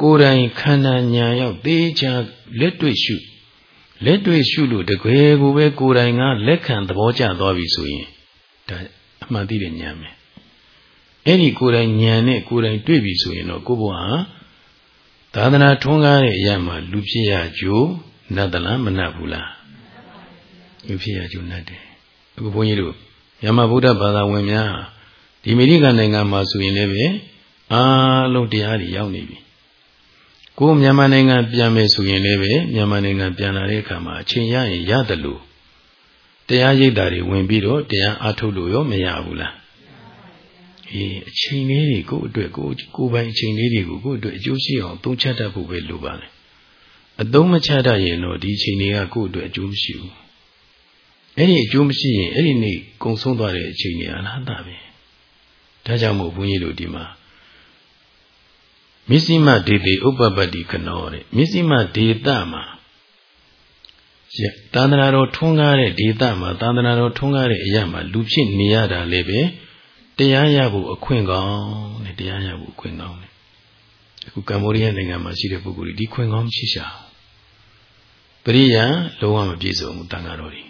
ကိုယ်တိုင်ခန္ဓာညာရောက်သေချာလက်တွေ့ရှုလက်တွေ့ရှုလို့တကယ်ကိုပဲကိုယ်တိုင်ကလက်ခံသဘောကျသွားပြီဆိုရင်ဒါအမှန်သိတဲ့ဉာဏ်ပဲအဲ့ဒီကိုယ်တိုင်ဉာဏ်နဲ့ကိုယ်တိုင်တွေ့ပြီဆိုရင်တော့ကိုယ့်ဘဝဟာသာသနာထွန်းကားတဲ့အရာမှာလူဖြစ်ရကြိုးနတ်သလားမနတ်ဘူးလား လူဖြစ်ရကြိုးနတ်တယ်အခုဘုန်းကြီးတို့မြန်မာဗုဒ္ဓဘာသာဝင်များဒီအမေရိကန်နိုင်ငံမှာဆိုရင်လည်းပဲအားလုံးတရားတွေရောက်နေပြီကိုမြန်မာနိုင်ငံပြန်မယ်ဆိုရင်လည်းပဲမြန်မာနိုင်ငံပြန်လာတဲ့အခါမှာအချိန်ရရင်ရတယ်လို့တရားရိပ်တာတွေဝင်ပြီးတော့တရားအားထုတ်လို့ရောမရဘူးလားအေးအချိန်လေးတွေကိုအတွက်ကိုကိုပိုင်အချိန်လေးတွေကိုကိုအတွက်အကျိုးရှိအောင်သုံးချတတ်ဖို့ပဲလိုပါလေအသုံးမချတတ်ရင်တော့ဒီအချိန်တွေကကိုအတွက်အကျိုးမရှိဘူး အဲ့ဒီအကျိုးမရှိရင်အဲ့ဒီနေ့ကုံဆုံးသွားတဲ့အချိန်တွေအလားတာပဲဒါကြောင့်မို့ဘုန်းကြီးတို့ဒီမှာမစ္စည်းမဒေတိဥပပပတ္တိခနောတဲ့မစ္စည်းမဒေတမှာသာသနာတော်ထွန်းကားတဲ့ဒေသမှာသာသနာတော်ထွန်းကားတဲ့အရာမှာလူဖြစ်နေရတာလည်းပဲတရားရဖို့အခွင့်ကောင်းနဲ့တရားရဖို့အခွင့်ကောင်းနဲ့အခုကမ္ဘောဒီးယားနိုင်ငံမှာရှိတဲ့ပုဂ္ဂိုလ်တွေဒီခွင့်ကောင်းမရှိရှာပရိယာလုံးဝမပြည့်စုံဘူးတန်ဃာတော်တွေ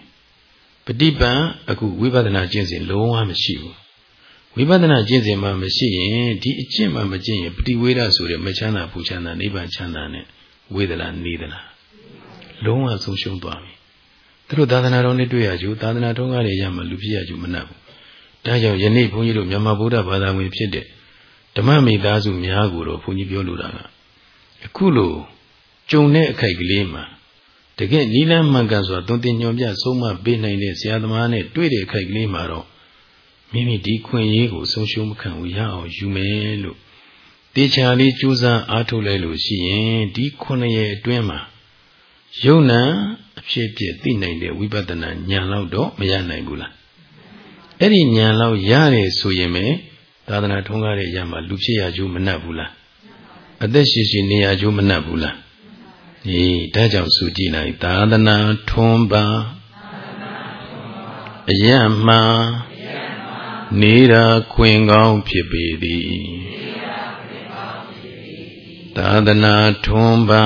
ပฏิပံအခုဝိပဿနာကျင့်စဉ်လုံးဝမရှိဘူးဝိပဿနာကျင့်စဉ်မှမရှိရင်ဒီအကျင့်မှမကျင့်ရင်ပฏิဝေဒဆိုတဲ့မချမ်းသာပူချမ်းသာနိဗ္ဗာန်ချမ်းသာနဲ့ဝေဒလာနေဒလားလုံးဝဆုံးရှုံးသွားပြီသူတို့သာသနာတော်နဲ့တွေ့ရကြသာသနာတော်ကားတွေရမှလူပြည့်ရကြမနှက်ဘူးဒါကြောင့်ယနေ့ဘုန်းကြီးတို့မြန်မာဗုဒ္ဓဘာသာဝင်ဖြစ်တဲ့ဓမ္မမိသားစုများကိုတော့ဘုန်းကြီးပြောလိုတာကအခုလိုကြုံတဲ့အခိုက်ကလေးမှာ တကယ်နီလန်းမှန်ကန်စွာသွန်သင်ညွန်ပြဆုံးမပေးနိုင်တဲ့ဆရာသမားနဲ့တွေ့တဲ့အခိုက်ကလေးမှာတော့မိမိဒီခွင့်ရေးကိုဆုံးရှုံးမခံဘူးရအောင်ယူမယ်လို့တေချာလေးကြိုးစားအားထုတ်လိုက်လို့ရှိရင်ဒီခုနှစ်ရဲ့အတွင်းမှာယုံနာအဖြစ်ဖြစ်သိနိုင်တဲ့ဝိပဿနာဉာဏ်လောက်တော့မရနိုင်ဘူးလားအဲ့ဒီဉာဏ်လောက်ရတယ်ဆိုရင်ပဲသာသနာထုံးကားတဲ့အရာမှာလူဖြစ်ရကြိုးမနှက်ဘူးလားအသက်ရှိရှိနေရကြိုးမနှက်ဘူးလား အေးဒါကြောင့်ဆိုကြည့်လိုက်သာသနာထွန်းပါအယံမှာနေတာခွင်ကောင်းဖြစ်ပေသည်သာသနာထွန်းပါ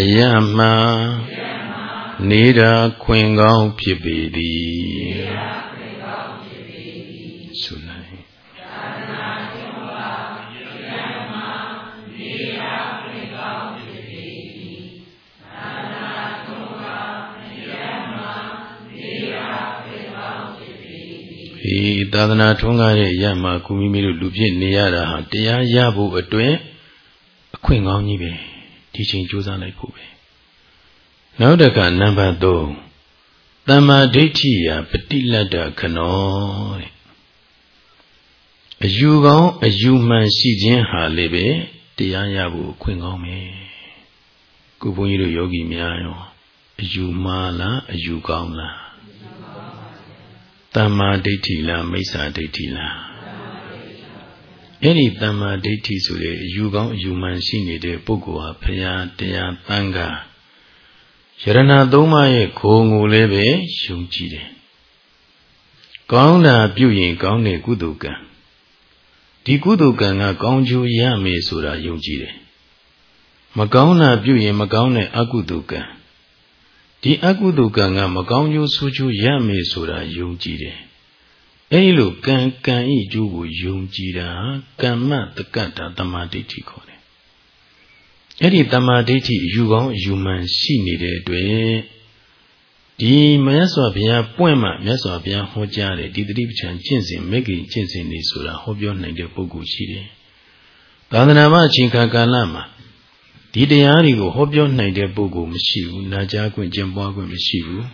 အယံမှာနေတာခွင်ကောင်းဖြစ်ပေသည်ဆုနို ဒီသာသနာထွန်းကားရဲ့ရမှာကုမိမိတို့လူဖြစ်နေရတာဟာတရားရဖို့အတွက်အခွင့်ကောင်းကြီးပဲဒီချိန်ကြိုးစားလိုက်ဖို့ပဲနောက်တကနံပါတ်3တမ္မာဒိဋ္ဌိယာပฏิလတ္တခနောတဲ့အယူကောင်းအယူမှန်ရှိခြင်းဟာလည်းပဲတရားရဖို့ခွင့်ကောင်းမယ်ခုဘုန်းကြီးတို့ယောဂီများရောအယူမှားလားအယူကောင်းလား တမ္မာဒိဋ္ဌိလားမိစ္ဆာဒိဋ္ဌိလားအဲ့ဒီတမ္မာဒိဋ္ဌိဆိုတဲ့အယူကောင်းအယူမှန်ရှိနေတဲ့ပုဂ္ဂိုလ်ဟာဖရာတရားတန်ခါယရဏသုံးပါးရဲ့ဂုံကိုလည်းပဲယုံကြည်တယ်ကောင်းတာပြုရင်ကောင်းတဲ့ကုသိုလ်ကံဒီကုသိုလ်ကံကကောင်းကျိုးရမယ်ဆိုတာယုံကြည်တယ်မကောင်းတာပြုရင်မကောင်းတဲ့အကုသိုလ်ကံ ဒီအကုသိုလ်ကံကမကောင်းကျိုးဆိုးကျိုးရမယ်ဆိုတာယုံကြည်တယ်အဲဒီလိုကံကံဤကျိုးကိုယုံကြည်တာကမ္မတက္ကတာတမာဒိဋ္ဌိခေါ်တယ်အဲ့ဒီတမာဒိဋ္ဌိယူကောင်းယူမှန်ရှိနေတဲ့အတွက်ဒီမြတ်စွာဘုရားပွင့်မှမြတ်စွာဘုရားဟောကြားတယ်ဒီတတိပဋ္ဌာန်ကျင့်စဉ်မဂ္ဂင်ကျင့်စဉ်နေဆိုတာဟောပြောနိုင်တဲ့ပုဂ္ဂိုလ်ရှိတယ်သာသနာ့မှာအချိန်ခါကာလမှာ ဒီတရားတွေကိုဟောပြောနိုင်တဲ့ပုဂ္ဂိုလ်မရှိဘူးနာကြားခွင့်ကျင့်ပွားခွင့်မရှိဘူး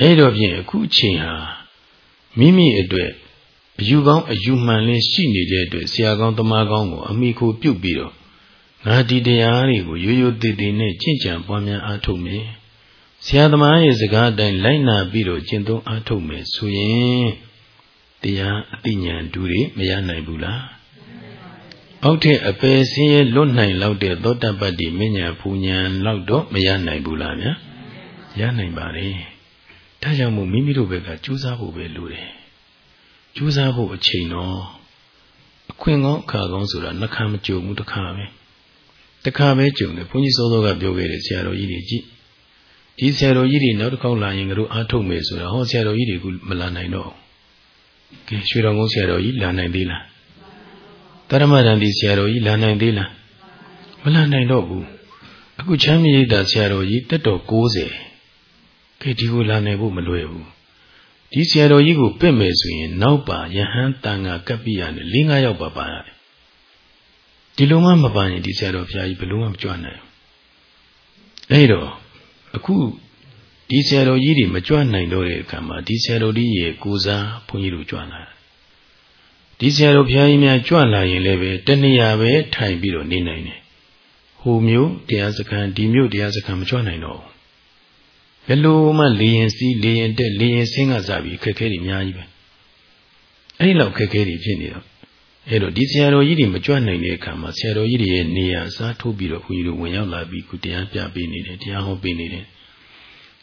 အဲ့တော့ဖြင့်အခုအချိန်ဟာမိမိအတွက်အယူကောင်းအယူမှန်လင်းရှိနေတဲ့အတွက်ဆရာကောင်းတမကောင်းကိုအမိခိုပြုတ်ပြီးတော့ငါဒီတရားတွေကိုရိုးရိုးသေးသေးနဲ့ကျင့်ကြံပွားများအားထုတ်မယ်ဆရာသမားရဲ့စကားအတိုင်းလိုက်နာပြီးတော့ကျင့်သုံးအားထုတ်မယ်ဆိုရင်တရားအသိဉာဏ်တူတွေမရနိုင်ဘူးလား အောက်ထက်အပယ်ဆင်းရဲလွတ်နိုင်လောက်တဲ့သောတပတ္တိမဉ္ဇဉ်ဖူဉဏ်လောက်တော့မရနိုင်ဘူးလားဗျာရနိုင်ပါလေဒါကြောင့်မို့မိမိတို့ဘက်ကကြိုးစားဖို့ပဲလိုတယ်ကြိုးစားဖို့အချိန်တော့အခွင့်ကောင်းအခါကောင်းဆိုတာနှခမ်းမကြုံဘူးတစ်ခါပဲတစ်ခါပဲကြုံတယ်ဘုန်းကြီးစောစောကပြောခဲ့တယ်ဆရာတော်ကြီးတွေကြည့်ဒီဆရာတော်ကြီးတွေနောက်တစ်ခေါက်လာရင်တို့အားထုတ်မယ်ဆိုတာဟောဆရာတော်ကြီးတွေကမလာနိုင်တော့ကဲရွှေတော်ကုန်းဆရာတော်ကြီးလာနိုင်သေးလား တရမဒန်ဒီဆရာတော်ကြီးလာနိုင်သေးလားမလာနိုင်တော့ဘူးအခုချမ်းမြေတာဆရာတော်ကြီးတက်တော်60ကဲဒီကိုလာနိုင်ဖို့မလွယ်ဘူးဒီဆရာတော်ကြီးကိုပြင့်မယ်ဆိုရင်နောက်ပါယဟန်တန်ဃာကပ္ပိယနဲ့၄၅ယောက်ပါပါရတယ်ဒီလိုမှမပါရင်ဒီဆရာတော်ဘုရားကြီးဘယ်လိုမှမကြွနိုင်ဘူးအဲ့တော့အခုဒီဆရာတော်ကြီးတွေမကြွနိုင်တော့တဲ့အခါမှာဒီဆရာတော်ကြီးရဲ့ကိုစားဘုန်းကြီးတို့ကြွလာ ဒီဆရာတော်ဘုရားကြီးများကြွလာရင်လည်းပဲတဏှာပဲထိုင်ပြီးတော့နေနိုင်တယ်ဟိုမျိုးတရားစခန်းဒီမျိုးတရားစခန်းမကြွနိုင်တော့ဘူးဘယ်လိုမှလေရင်စီးလေရင်တက်လေရင်ဆင်းကစားပြီးခက်ခဲတွေအများကြီးပဲအဲ့ဒီလောက်ခက်ခဲတွေဖြစ်နေတော့အဲ့တော့ဒီဆရာတော်ကြီးတွေမကြွနိုင်တဲ့အခါမှာဆရာတော်ကြီးတွေရဲ့နေရာစားထုတ်ပြီးတော့ဘုန်းကြီးတို့ဝင်ရောက်လာပြီးခုတရားပြပေးနေတယ်တရားဟောပေးနေတယ်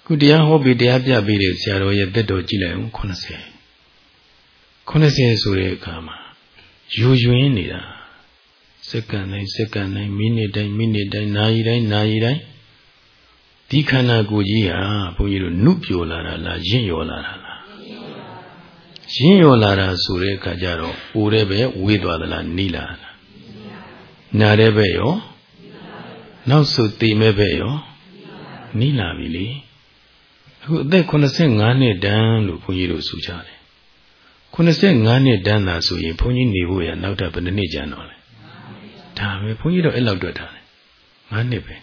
ခုတရားဟောပြီးတရားပြပေးတဲ့ဆရာတော်ရဲ့သက်တော်ကြည့်လိုက်အောင်80 80ဆိုတဲ့အခါမှာယူယွင်းနေတာစက္ကန့်တိုင်းစက္ကန့်တိုင်းမိနစ်တိုင်းမိနစ်တိုင်းနာရီတိုင်းနာရီတိုင်းဒီခန္ဓာကိုယ်ကြီးဟာဘုန်းကြီးတို့နုပြိုလာတာလားရင့်ရော်လာတာလားရင့်ရော်လာတာဆိုတဲ့အခါကျတော့အိုတဲ့ပဲဝေးသွားသလားနီးလာတာနာတဲ့ပဲရောနောက်ဆိုတိမ်မဲ့ပဲရောနီးလာပြီလေအခုအသက်85နှစ်တန်းလို့ဘုန်းကြီးတို့ဆိုကြတယ် 85နှစ်တန်းသာဆိုရင်ဘုန်းကြီးနေဖို့ရနောက်ထပ်ဘယ်နှစ်နှစ်ကျန်တော့လဲဒါပဲဘုန်းကြီးတို့အဲ့လောက်တွေ့တာလေ9နှစ်ပဲ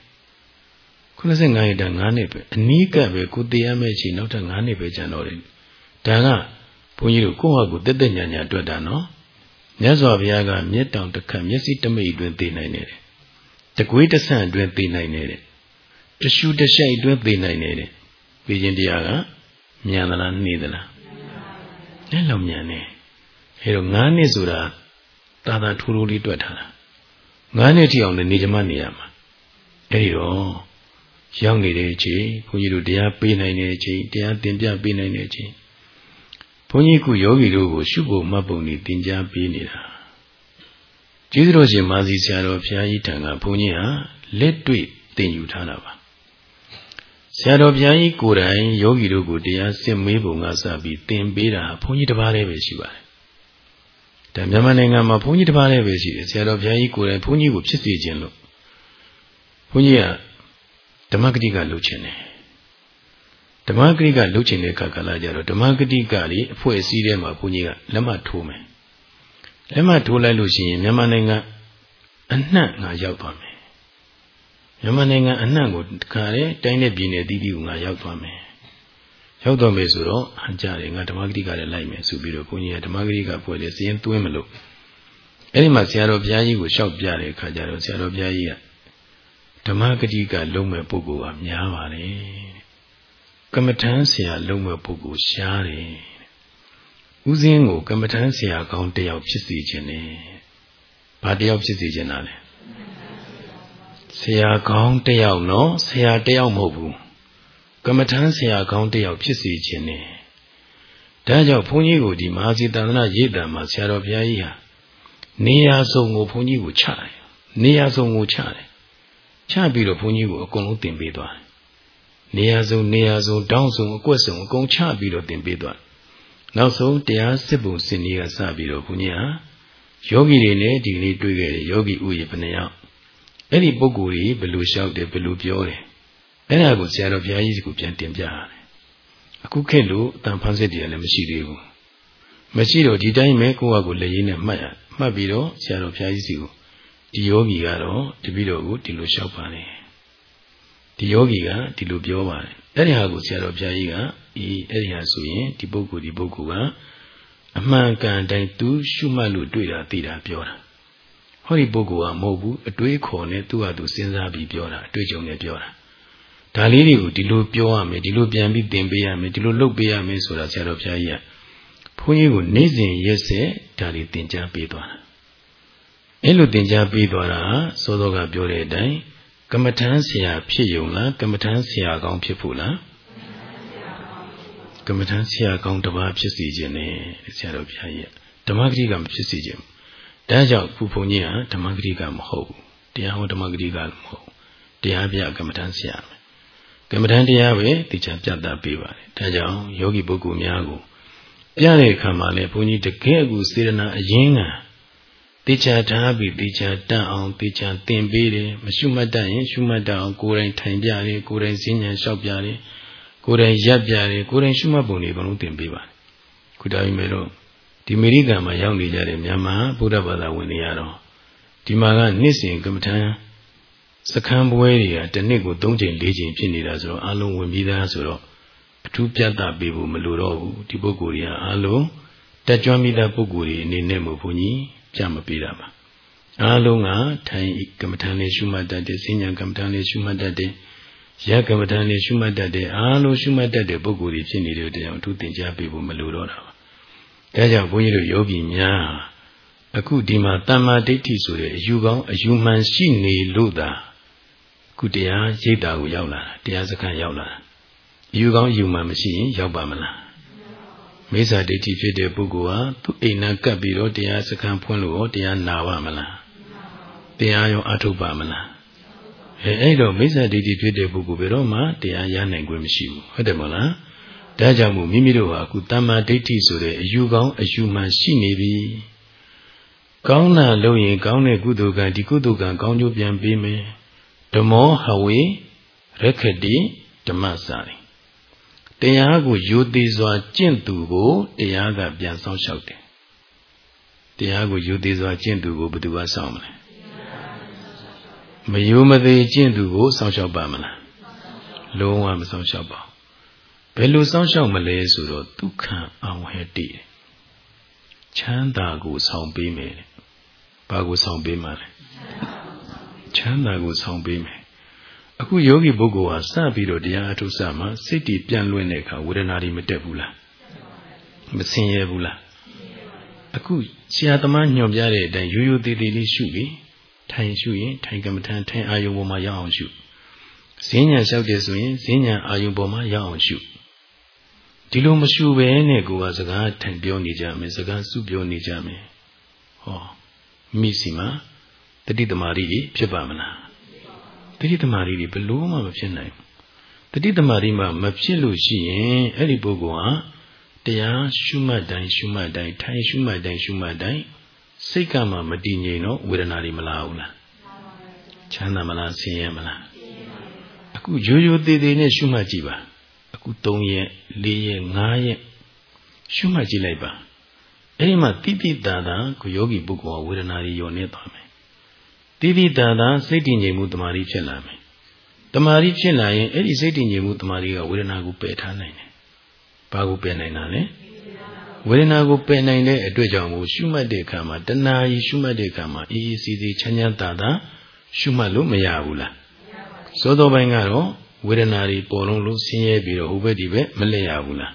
85ရက်တန်း9နှစ်ပဲအနီးကပ်ပဲကိုတည်ရမယ့်ချိန်နောက်ထပ်9နှစ်ပဲကျန်တော့တယ်ဒါကဘုန်းကြီးတို့ကိုယ့်ဟာကိုယ်တက်တက်ညာညာတွေ့တာနော်မြတ်စွာဘုရားကမျက်တောင်တစ်ခတ်မျက်စိတမိတ်အတွင်းသိနိုင်တယ်တကွေးတဆန့်အတွင်းသိနိုင်တယ်တရှူတရှိုက်အတွင်းသိနိုင်တယ်ပြီးခြင်းတရားကမြန်သလားနေသလား လက်လုံးမြန်နေအဲတော့9နှစ်ဆိုတာသာသာထိုးထိုးလေးတွက်ထားတာ9နှစ်ထိအောင်လည်းနေကြမနေရမှာအဲဒီတော့ရောက်နေတဲ့အချိန်ဘုန်းကြီးတို့တရားပေးနိုင်တဲ့အချိန်တရားသင်ပြပေးနိုင်တဲ့အချိန်ဘုန်းကြီးကယောဂီတို့ကိုရှုဖို့မှတ်ပုံနေသင်ကြားပေးနေတာကျေးဇူးတော်ရှင်မာစီဆရာတော်ဘုရားကြီးထံကဘုန်းကြီးဟာလက်တွေ့သင်ယူထားတာပါ ဆရာတော်ဘုရားကြီးကိုယ်တိုင်ယောဂီတို့ကိုတရားစစ်မေးပုံကစပြီးသင်ပေးတာဘုန်းကြီးတစ်ပါးတည်းပဲရှိပါတယ်ဒါမြန်မာနိုင်ငံမှာဘုန်းကြီးတစ်ပါးတည်းပဲရှိတယ်ဆရာတော်ဘုရားကြီးကိုယ်တိုင်ဘုန်းကြီးကိုဖြစ်စေခြင်းလို့ဘုန်းကြီးကဓမ္မဂတိကလှုပ်ခြင်းတယ်ဓမ္မဂတိကလှုပ်ခြင်းတဲ့အခါကလာကြတော့ဓမ္မဂတိကလေအဖွဲ့အစည်းထဲမှာဘုန်းကြီးကလက်မှတ်ထိုးမယ်လက်မှတ်ထိုးလိုက်လို့ရှိရင်မြန်မာနိုင်ငံအနှံ့ငါရောက်သွားမယ် မြန်မာနိုင်ငံအနှံ့ကိုတခါလေတိုင်းနဲ့ပြည်နယ်တည်တည်ကိုငါရောက်သွားမယ်ရောက်တော့မယ်ဆိုတော့ဟန်ကြတယ်ငါဓမ္မဂတိကလည်းလိုက်မယ်ဆိုပြီးတော့ဘုန်းကြီးကဓမ္မဂတိကဖွဲ့တယ်စီရင်သွင်းမလို့အဲ့ဒီမှာဆရာတော်ဘုရားကြီးကိုလျှောက်ပြတဲ့အခါကျတော့ဆရာတော်ဘုရားကြီးကဓမ္မဂတိကလုံးမဲ့ပုဂ္ဂိုလ်ကများပါလေကမ္မထမ်းဆရာလုံးမဲ့ပုဂ္ဂိုလ်ရှားတယ်ဥစဉ်ကိုကမ္မထမ်းဆရာကောင်းတယောက်ဖြစ်စေခြင်းနဲ့ဘာတယောက်ဖြစ်စေခြင်းလားလဲ ဆရာကောင်းတယောက်နော်ဆရာတယောက်မဟုတ်ဘူးကမ္မထမ်းဆရာကောင်းတယောက်ဖြစ်စေခြင်းနဲ့ဒါကြောင့်ဘုန်းကြီးကိုဒီမဟာစီတန္တနာရိပ်တံမှာဆရာတော်ဘုရားကြီးဟာနေရာစုံကိုဘုန်းကြီးကိုချတယ်နေရာစုံကိုချတယ်ချပြီးတော့ဘုန်းကြီးကိုအကုန်လုံးတင်ပေးသွားတယ်နေရာစုံနေရာစုံတောင်းစုံအကွက်စုံအကုန်ချပြီးတော့တင်ပေးသွားနောက်ဆုံးတရားစစ်ပုံစင်ကြီးကစပြီးတော့ဘုန်းကြီးဟာယောဂီတွေနဲ့ဒီနေ့တွေ့ခဲ့တဲ့ယောဂီဥယျာဉ်ဘယ်နှယောက် အဲ့ဒီပုဂ္ဂိုလ်ကြီးဘယ်လိုလျှောက်တယ်ဘယ်လိုပြောတယ်အဲ့ဒါကိုဆရာတော်ဘုရားကြီးကပြန်တင်ပြရတယ်အခုခေတ်လို့အတန်ဖန်စစ်တွေကလည်းမရှိသေးဘူးမရှိတော့ဒီတိုင်းပဲကိုယ့်ဟာကိုယ်လက်ရင်းနဲ့မှတ်ရမှတ်ပြီးတော့ဆရာတော်ဘုရားကြီးစီကိုဒီယောဂီကတော့တပည့်တော်ကိုဒီလိုလျှောက်ပါတယ်ဒီယောဂီကဒီလိုပြောပါတယ်အဲ့ဒီဟာကိုဆရာတော်ဘုရားကြီးကအေးအဲ့ဒီဟာဆိုရင်ဒီပုဂ္ဂိုလ်ဒီပုဂ္ဂိုလ်ကအမှန်ကန်တိုင်းသူရှုမှတ်လို့တွေ့တာသိတာပြောတာ ဟောဒီပုဂ္ဂိုလ်ကမဟုတ်ဘူးအတွေးခေါ်နဲ့သူ့ဟာသူစဉ်းစားပြီးပြောတာအတွေ့အကြုံနဲ့ပြောတာဒါလေးတွေကိုဒီလိုပြောရမယ်ဒီလိုပြန်ပြီးသင်ပေးရမယ်ဒီလိုလုပ်ပေးရမယ်ဆိုတာဆရာတော်ဘုရားကြီးကဘုန်းကြီးကိုနေ့စဉ်ရက်ဆက်ဒါတွေသင်ကြားပေးသွားတာအဲ့လိုသင်ကြားပေးသွားတာစောစောကပြောတဲ့အတိုင်းကမ္မထမ်းဆရာဖြစ်ယုံလားကမ္မထမ်းဆရာကောင်းဖြစ်ဖို့လားကမ္မထမ်းဆရာကောင်းတစ်ပါးဖြစ်စီခြင်းနဲ့ဆရာတော်ဘုရားကြီးဓမ္မဂရိကမဖြစ်စီခြင်း ဒါကြောင့်ခုဘုန်းကြီးဟာဓမ္မဂရိကမဟုတ်ဘူးတရားဟောဓမ္မဂရိကမဟုတ်တရားပြကမ္မထမ်းဆရာပဲကမ္မထမ်းတရားပဲသိချာပြတ်ပေးပါတယ်ဒါကြောင့်ယောဂီပုဂ္ဂိုလ်များကိုပြတဲ့အခါမှာလည်းဘုန်းကြီးတကယ်ကိုစေရနာအရင်ကတေချာထားပြီးတေချာတတ်အောင်တေချာသင်ပေးတယ်မရှုမှတ်တတ်ရင်ရှုမှတ်တတ်အောင်ကိုယ်တိုင်ထိုင်ပြတယ်ကိုယ်တိုင်စဉ်းဉဏ်လျှောက်ပြတယ်ကိုယ်တိုင်ရပ်ပြတယ်ကိုယ်တိုင်ရှုမှတ်ပုံတွေဘလုံးသင်ပေးပါတယ်ခုဒါပေမဲ့တော့ ဒီအမေရိကန်မှာရောက်နေကြတဲ့မြန်မာဗုဒ္ဓဘာသာဝင်တွေကတော့ဒီမှာကနှစ်စဉ်ကမ္မထံစခန်းပွဲတွေကတစ်နှစ်ကို၃ချိန်၄ချိန်ဖြစ်နေတာဆိုတော့အလုံးဝင်ပြီးသားဆိုတော့အထူးပြတ်တာပေးဖို့မလိုတော့ဘူးဒီပုဂ္ဂိုလ်တွေကအလုံးတက်ကြွမိသားပုဂ္ဂိုလ်တွေအနေနဲ့မို့ဘုန်းကြီးကြမပေးတာပါအားလုံးကထိုင်ကမ္မထံလေးရှုမှတ်တတ်တယ်စိညာကမ္မထံလေးရှုမှတ်တတ်တယ်ရကမ္မထံလေးရှုမှတ်တတ်တယ်အားလုံးရှုမှတ်တတ်တဲ့ပုဂ္ဂိုလ်တွေဖြစ်နေတဲ့တရားအထူးသင်ကြားပေးဖို့မလိုတော့တာပါ ဒါကြောင့်ဘုန်းကြီးတို့ယောဂီများအခုဒီမှာတမ္မာဒိဋ္ဌိဆိုတဲ့အယူကောင်းအယူမှန်ရှိနေလို့သာခုတရားရိပ်တာကိုရောက်လာတာတရားစခန်းရောက်လာတာအယူကောင်းအယူမှန်မရှိရင်ရောက်ပါမလားမိစ္ဆာဒိဋ္ဌိဖြစ်တဲ့ပုဂ္ဂိုလ်ဟာသူ့အိမ်နာကပ်ပြီးတော့တရားစခန်းဖွင့်လို့တရားနာပါမလားတရားရောအထုတ်ပါမလားအဲအဲ့တော့မိစ္ဆာဒိဋ္ဌိဖြစ်တဲ့ပုဂ္ဂိုလ်ဘယ်တော့မှတရားရနိုင်ခွင့်မရှိဘူးဟုတ်တယ်မဟုတ်လား ဒါကြောင့်မို့မိမိတို့ဟာအခုတမ္မာဒိဋ္ဌိဆိုတဲ့အယူကောင်းအယူမှန်ရှိနေပြီကောင်းတာလုပ်ရင်ကောင်းတဲ့ကုသိုလ်ကံဒီကုသိုလ်ကံကောင်းကျိုးပြန်ပေးမယ်ဓမ္မောဟဝေရခတိဓမ္မစာရိတရားကိုယူသေးစွာကျင့်သူကိုတရားကပြန်ဆောင်လျှောက်တယ်တရားကိုယူသေးစွာကျင့်သူကိုဘယ်သူကဆောင်မလဲမယူမသေးကျင့်သူကိုဆောင်လျှောက်ပါမလားလုံးဝမဆောင်လျှောက်ပါ ဘယ်လိုဆောင်လျှောက်မလဲဆိုတော့ဒုက္ခအောင်ဟဲ့တည်ချမ်းသာကိုဆောင်ပေးမယ်ဘာကိုဆောင်ပေးမှာလဲချမ်းသာကိုဆောင်ပေးမယ်အခုယောဂီပုဂ္ဂိုလ်ဟာစပြီးတော့တရားအထုစမှာစိတ်တည်ပြန့်လွင့်တဲ့အခါဝေဒနာတွေမတက်ဘူးလားမဆင်းရဲဘူးလားအခုဆရာသမားညွှန်ပြတဲ့အတိုင်းရိုးရိုးသေးသေးလေးရှုပြီးထိုင်ရှုရင်ထိုင်ကမ္မထန်ထိုင်အာယုံပေါ်မှာရောက်အောင်ရှုဈဉ္ညာလျှောက်တယ်ဆိုရင်ဈဉ္ညာအာယုံပေါ်မှာရောက်အောင်ရှု ဒီလိုမရှုပဲနဲ့ကိုကစကားထိုင်ပြောနေကြမယ်စကားစုပြောနေကြမယ်ဟောမိစီမှာတတိတမာရီဖြစ်ပါမလားတတိတမာရီဘလို့မှမဖြစ်နိုင်တတိတမာရီမှမဖြစ်လို့ရှိရင်အဲ့ဒီပုဂ္ဂိုလ်ဟာတရားရှုမှတ်တိုင်းရှုမှတ်တိုင်းထိုင်ရှုမှတ်တိုင်းရှုမှတ်တိုင်းစိတ်ကမှမတည်ငြိမ်တော့ဝေဒနာတွေမလာဘူးလားချမ်းသာမလားဆင်းရဲမလားအခုရိုးရိုးသေးသေးနဲ့ရှုမှတ်ကြည့်ပါ အခု3ရက်4ရက်5ရက်ရှုမှတ်ကြည့်လိုက်ပါအဲ့ဒီမှာတိတိတန်တာကိုယောဂီပုဂ္ဂိုလ်ကဝေဒနာတွေယောနေသွားမယ်တိတိတန်တာစိတ်တည်ငြိမ်မှုတမာရီဖြစ်လာမယ်တမာရီဖြစ်လာရင်အဲ့ဒီစိတ်တည်ငြိမ်မှုတမာရီကဝေဒနာကိုပယ်ထားနိုင်တယ်ဘာကိုပယ်နိုင်တာလဲဝေဒနာကိုပယ်နိုင်တဲ့အတွက်ကြောင့်မို့ရှုမှတ်တဲ့အခါမှာတဏှာကြီးရှုမှတ်တဲ့အခါမှာအေးအေးစီစီချမ်းချမ်းသာသာရှုမှတ်လို့မရဘူးလားသောတော်ပိုင်းကတော့ ဝေဒနာတွေပေါ်လုံးလို့ဆင်းရဲပြီးတော့ဟိုဘက်ဒီဘက်မလဲရဘူးလား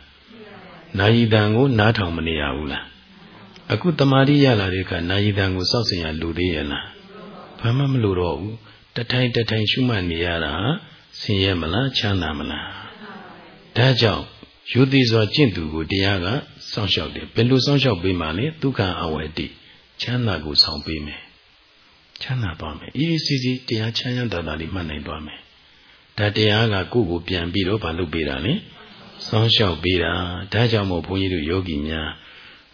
နာယီတံကိုနားထောင်မနေရဘူးလားအခုတမာတိရလာတဲ့အခါနာယီတံကိုစောင့်စင်ရလူသေးရဲ့လားဘာမှမလိုတော့ဘူးတထိုင်တထိုင်ရှုမှတ်နေရတာဆင်းရဲမလားချမ်းသာမလားဒါကြောင့်ယူသည်စွာကျင့်သူကိုတရားကစောင့်ရှောက်တယ်ဘယ်လိုစောင့်ရှောက်ပေးမှလဲဒုက္ခအဝေတိချမ်းသာကိုဆောင်ပေးမယ်ချမ်းသာသွားမယ်အေးစီစီတရားချမ်းသာတာလေးမှတ်နိုင်သွားမယ် ဒါတရားကကိုယ့်ကိုပြန်ပြီးတော့မလုပ်ပေးတာလေစောင့်ရှောက်ပေးတာဒါကြောင့်မို့ဘုန်းကြီးတို့ယောဂီများ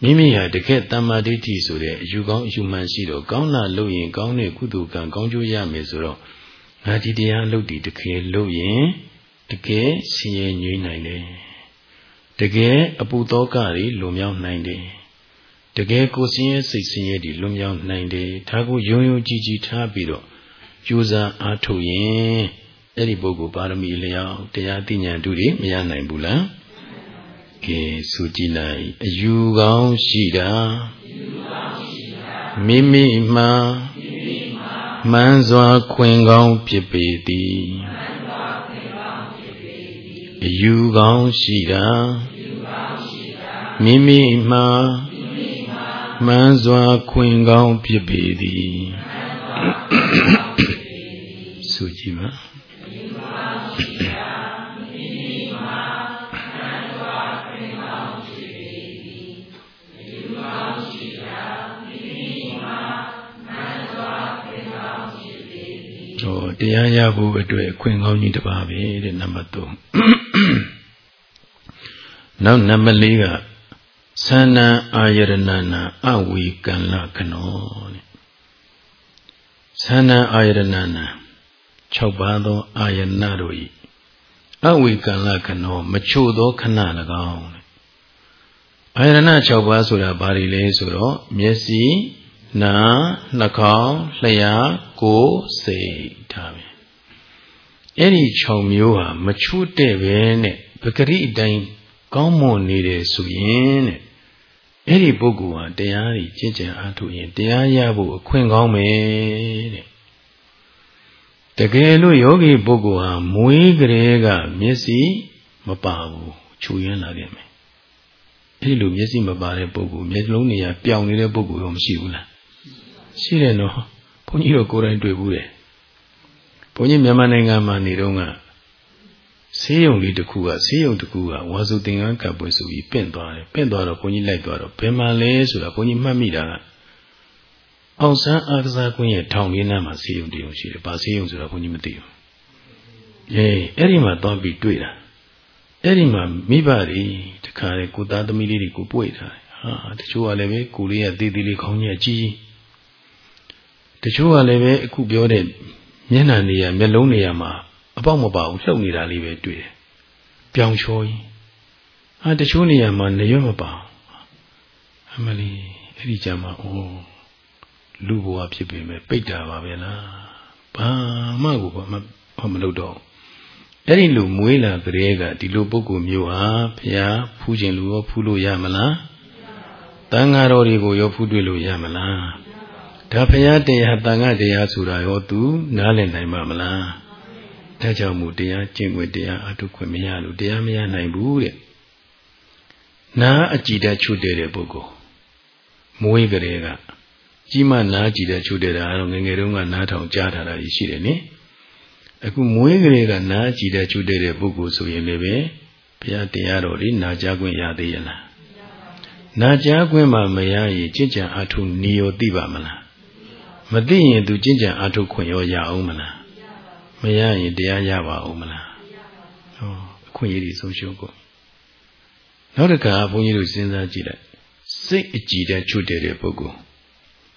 မိမိဟာတကယ်တမ္မာဒိဋ္ဌိဆိုတဲ့အယူကောင်းအယူမှန်ရှိတော့ကောင်းလာလို့ရင်ကောင်းတဲ့ကုသိုလ်ကံကောင်းကျိုးရမယ်ဆိုတော့ငါဒီတရားလုပ်ဒီတကယ်လုပ်ရင်တကယ်ဆင်းရဲငြိမ်းနိုင်တယ်တကယ်အပူသောကတွေလွန်မြောက်နိုင်တယ်တကယ်ကိုယ်ဆင်းရဲစိတ်ဆင်းရဲတွေလွန်မြောက်နိုင်တယ်ဒါကိုယုံယုံကြည်ကြည်ထားပြီးတော့ကြိုးစားအားထုတ်ရင် အဲ့ဒီပုဂ္ဂိုလ်ပါရမီလျောက်တရားသိဉာဏ်တို့တွေမရနိုင်ဘူးလားကဲဆိုကြည့်လိုက်အယူကောင်းရှိတာမိမိမှမှန်စွာခွင်ကောင်းဖြစ်ပေသည်အယူကောင်းရှိတာမိမိမှမှန်စွာခွင်ကောင်းဖြစ်ပေသည်ဆိုကြည့်ပါ တရားရဖို့အတွက်အခွင့်ကောင်းကြီးတစ်ပါးပဲတဲ့နံပါတ်3နောက်နံပါတ်4ကသန္နအာယရဏနာအဝေကံလခနောတဲ့သန္နအာယရဏနာ6ပါးသောအာယနာတို့၏အဝေကံလခနော မချို့သောခဏ၎င်းတဲ့အာယရဏ6ပါးဆိုတာဘာတွေလဲဆိုတော့မျက်စိ နာနှာခေါင်းလျှာကိုယ်စိတ်ဒါပဲအဲ့ဒီ6မျိုးဟာမချွတ်တဲ့ပဲနဲ့ပဂရိအတိုင်းကောင်းမွန်နေတယ်ဆိုရင်တဲ့အဲ့ဒီပုဂ္ဂိုလ်ဟာတရားကြီးကျင့်ကြံအားထုတ်ရင်တရားရဖို့အခွင့်ကောင်းမယ်တဲ့တကယ်လို့ယောဂီပုဂ္ဂိုလ်ဟာမွေးကလေးကမျက်စိမပါဘူးခြူရင်းလာခဲ့မယ်အဲ့လိုမျက်စိမပါတဲ့ပုဂ္ဂိုလ်မျက်လုံးတွေကပျောင်နေတဲ့ပုဂ္ဂိုလ်ရောမရှိဘူးလား ရှိတယ်နော်ဘုန်းကြီးတို့ကိုယ်တိုင်တွေ့ဘူးတယ်ဘုန်းကြီးမြန်မာနိုင်ငံမှာနေတော့ကဆေးရုံလေးတစ်ခုကဆေးရုံတစ်ခုကဝါစုသင်္ကန်းကပ်ပွဲဆိုပြီးပင့်သွားတယ်ပင့်သွားတော့ဘုန်းကြီးလိုက်သွားတော့ဘယ်မှာလဲဆိုတာဘုန်းကြီးမှတ်မိတာကအောင်ဆန်းအားကစားကွင်းရဲ့ထောင်ရင်းနားမှာဆေးရုံတရုံရှိတယ်။ဘာဆေးရုံဆိုတာဘုန်းကြီးမသိဘူး။အေးအဲ့ဒီမှာသွားပြီးတွေ့တာ။အဲ့ဒီမှာမိဘတွေတခါလေကိုသားသမီးလေးတွေကိုပွေ့ထားတယ်။ဟာတချို့ကလည်းပဲကိုလေးကသေးသေးလေးခေါင်းကြီးအကြီး တချို့ကလည်းပဲအခုပြောတဲ့မျက်နှာနေရမျက်လုံးနေရမှာအပေါက်မပါဘူးလှုပ်နေတာလေးပဲတွေ့တယ်။ပြောင်ချောကြီး။ဟာတချို့နေရာမှာနေရွက်မပါ။အမလီအဲ့ဒီကြမှာအိုးလူဘဝဖြစ်ပေမဲ့ပိတ်တာပါပဲလား။ဘာမှကိုဘာမှမလုပ်တော့အဲ့ဒီလူမွေးလာကလေးကဒီလိုပုဂ္ဂိုလ်မျိုးဟာဘုရားဖူးခြင်းလူရောဖူးလို့ရမလား။တန်ဃာတော်တွေကိုရောဖူးတွေ့လို့ရမလား။ ဒါဘုရားတရားတန်ဃာတရားဆိုတာရောသူနားလည်နိုင်မှာမလား။ဒါကြောင့်မို့တရားကျင့်ခွင့်တရားအထုခွင့်မရလို့တရားမရနိုင်ဘူးတဲ့နားအကြည်တတ်ချွတ်တဲ့ပုဂ္ဂိုလ်မွေးကလေးကကြီးမနားကြည်တတ်ချွတ်တဲ့တာတော့ငငယ်တုန်းကနားထောင်ကြားထားတာရှိတယ်နိအခုမွေးကလေးကနားကြည်တတ်ချွတ်တဲ့ပုဂ္ဂိုလ်ဆိုရင်လည်းပဲဘုရားတရားတော်လေးနာကြားခွင့်ရသေးရဲ့လားနာကြားခွင့်မှမရရင်ကျင့်ကြံအထုနေရောသိပါမလား မသိရင်သူကျင့်ကြံအထုခွင့်ရောရအောင်မလားမရရင်တရားရပါဦးမလားဟောအခွင့်အရေးဆုံးရှုံးကုန်နောက်တစ်ခါဘုန်းကြီးတို့စဉ်းစားကြည့်လိုက်စိတ်အကြည်တဲ့ချွတ်တဲ့ပုဂ္ဂိုလ်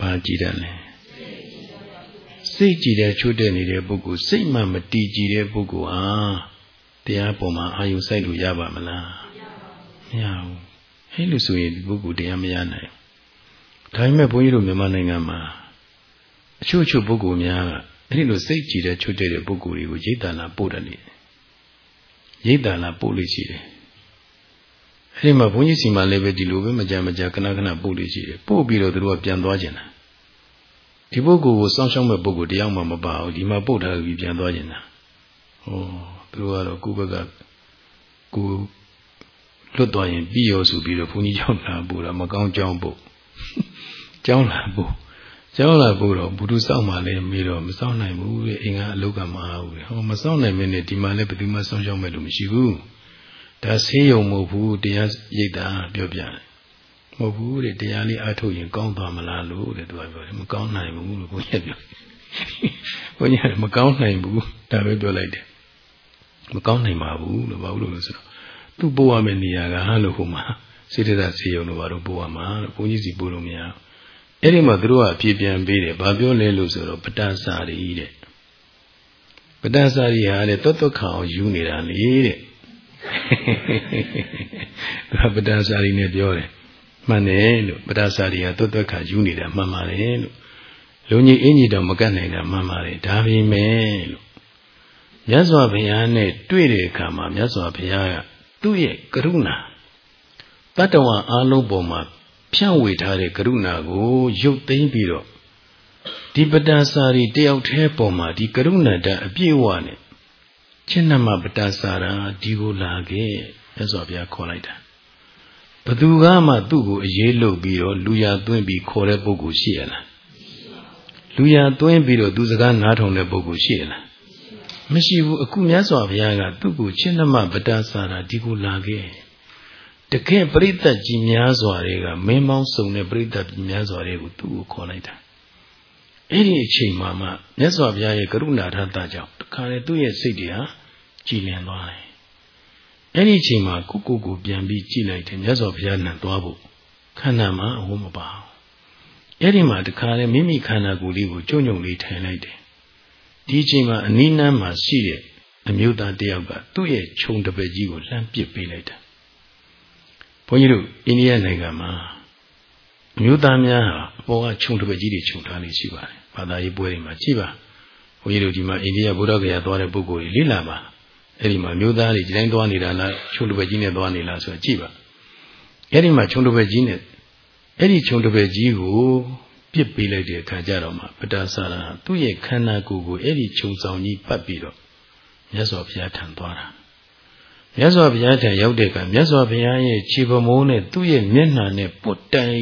ဘာကြည်တယ်လဲစိတ်ကြည်တဲ့ချွတ်တဲ့နေတဲ့ပုဂ္ဂိုလ်စိတ်မှမတည်ကြည်တဲ့ပုဂ္ဂိုလ်ဟာတရားပေါ်မှာအာယုစိုက်လို့ရပါမလားမရဘူးအဲလိုဆိုရင်ဒီပုဂ္ဂိုလ်တရားမရနိုင်ဒါပေမဲ့ဘုန်းကြီးတို့မြန်မာနိုင်ငံမှာ အချို့ချို့ပုဂ္ဂိုလ်များကအဲ့ဒီလိုစိတ်ကြည်တဲ့ချွတ်တဲ့ပုဂ္ဂိုလ်တွေကိုရိတ်တနာပို့တယ်နေရိတ်တနာပို့လို့ရှိတယ်အဲ့ဒီမှာဘုန်းကြီးစီမှာလည်းပဲဒီလိုပဲမကြမကြခဏခဏပို့လို့ရှိတယ်ပို့ပြီးတော့သူတို့ကပြန်သွားကျင်တာဒီပုဂ္ဂိုလ်ကိုစောင့်ရှောက်မဲ့ပုဂ္ဂိုလ်တယောက်မှမပါဘူးဒီမှာပို့ထားပြီးပြန်သွားကျင်တာဟောသူတို့ကတော့ကိုယ့်ဘက်ကကိုလွတ်သွားရင်ပြီးရောဆိုပြီးတော့ဘုန်းကြီးကြောင့်လာပို့တာမကောင်းကြောင်းပို့ကြောင်းလာပို့ ကျောင်းလာဖို့တော့ဘုသူစောင့်မှလည်းမေးတော့မစောင့်နိုင်ဘူးတဲ့အိမ်ကအလုတ်ကမအားဘူးဟောမစောင့်နိုင်မင်းနဲ့ဒီမှာလည်းဘယ်သူမှစောင့်ရှောက်မဲ့လို့မရှိဘူးဒါဆေးရုံမဟုတ်ဘူးတရားရိပ်တာပြောပြတယ်မဟုတ်ဘူးတဲ့တရားလေးအထုတ်ရင်ကောင်းသွားမလားလို့တဲ့သူကပြောတယ်မကောင်းနိုင်ဘူးလို့ဘုန်းကြီးပြောဘုန်းကြီးကမကောင်းနိုင်ဘူးဒါပဲပြောလိုက်တယ်မကောင်းနိုင်ပါဘူးလို့ဘာလို့လဲဆိုတော့သူ့ပို့ရမယ့်နေရာကလို့ဟိုမှာစေတသာဆေးရုံတို့ဘာလို့ပို့ရမှာလို့ဘုန်းကြီးစီပို့လို့မရ အဲ့ဒီမှာသူတို့ကအပြေပြန်ပေးတယ်ဘာပြောလဲလို့ဆိုတော့ပတ္တစာရီတဲ့ပတ္တစာရီဟာတဲ့တွတ်တွတ်ခအောင်ယူနေတာလေတဲ့သူကပတ္တစာရီနဲ့ပြောတယ်မှန်တယ်လို့ပတ္တစာရီကတွတ်တွတ်ခါယူနေတာမှန်ပါတယ်လို့လုံကြီးအင်းကြီးတော့မကတ်နိုင်တာမှန်ပါတယ်ဒါပေမဲ့လို့မြတ်စွာဘုရားနဲ့တွေ့တဲ့အခါမှာမြတ်စွာဘုရားကသူ့ရဲ့ကရုဏာတတ္တဝါအလုံးပေါ်မှာ ဖြန့်ဝေထားတဲ့ကရုဏာကိုရုပ်သိမ်းပြီးတော့ဒီပတ္တစာရီတယောက်တည်းပေါ်မှာဒီကရုဏာတအပြည့်အဝနဲ့ချင်းနမပတ္တစာရာဒီကိုလာခဲ့မြတ်စွာဘုရားခေါ်လိုက်တာဘသူကမှသူ့ကိုအရေးလုပ်ပြီးတော့လူရသွင်းပြီးခေါ်တဲ့ပုဂ္ဂိုလ်ရှိရလားလူရသွင်းပြီးတော့သူစကားနားထောင်တဲ့ပုဂ္ဂိုလ်ရှိရလားမရှိဘူးအခုမြတ်စွာဘုရားကသူ့ကိုချင်းနမပတ္တစာရာဒီကိုလာခဲ့ တကယ်ပရိသတ်ကြီးများစွာတွေကမင်းမောင်းစုံတဲ့ပရိသတ်ကြီးများစွာတွေကိုသူ့ကိုခေါ်လိုက်တာအဲ့ဒီအချိန်မှာမှမြတ်စွာဘုရားရဲ့ကရုဏာထတာကြောင့်တခါလေသူ့ရဲ့စိတ်တွေဟာကြည်လင်သွားတယ်အဲ့ဒီအချိန်မှာကိုကိုကိုပြန်ပြီးကြည်လိုက်တယ်မြတ်စွာဘုရားနံသွားဖို့ခန္ဓာမှာအဝမပါဘူးအဲ့ဒီမှာတခါလေမိမိခန္ဓာကိုယ်လေးကိုကြုံကြုံလေးထိုင်လိုက်တယ်ဒီအချိန်မှာအနိနန်းမှာရှိတဲ့အမျိုးသားတယောက်ကသူ့ရဲ့ခြုံတပည့်ကြီးကိုလှမ်းပစ်ပေးလိုက်တာ ဘုန်းကြီးတို့အိန္ဒိယနိုင်ငံမှာအမျိုးသားများဟာအပေါ်ကခြုံတပည့်ကြီးတွေခြုံထားလေးရှိပါတယ်ဘာသာရေးပွဲတွေမှာကြည့်ပါဘုန်းကြီးတို့ဒီမှာအိန္ဒိယဗုဒ္ဓဂယာသွားတဲ့ပုဂ္ဂိုလ်တွေလေ့လာပါအဲ့ဒီမှာမျိုးသားတွေဒီတိုင်းသွားနေတာလားခြုံတပည့်ကြီးနဲ့သွားနေလားဆိုတော့ကြည့်ပါအဲ့ဒီမှာခြုံတပည့်ကြီးနဲ့အဲ့ဒီခြုံတပည့်ကြီးကိုပြစ်ပေးလိုက်တဲ့အခါကျတော့မှပတ္တဆာရသူ့ရဲ့ခန္ဓာကိုယ်ကိုအဲ့ဒီခြုံဆောင်ကြီးပတ်ပြီးတော့မြတ်စွာဘုရားထံသွားတာ မြတ်စွာဘုရားထံရောက်တဲ့အခါမြတ်စွာဘုရားရဲ့ခြေပမိုးနဲ့သူ့ရဲ့မျက်နှာနဲ့ပုတ်တိုင်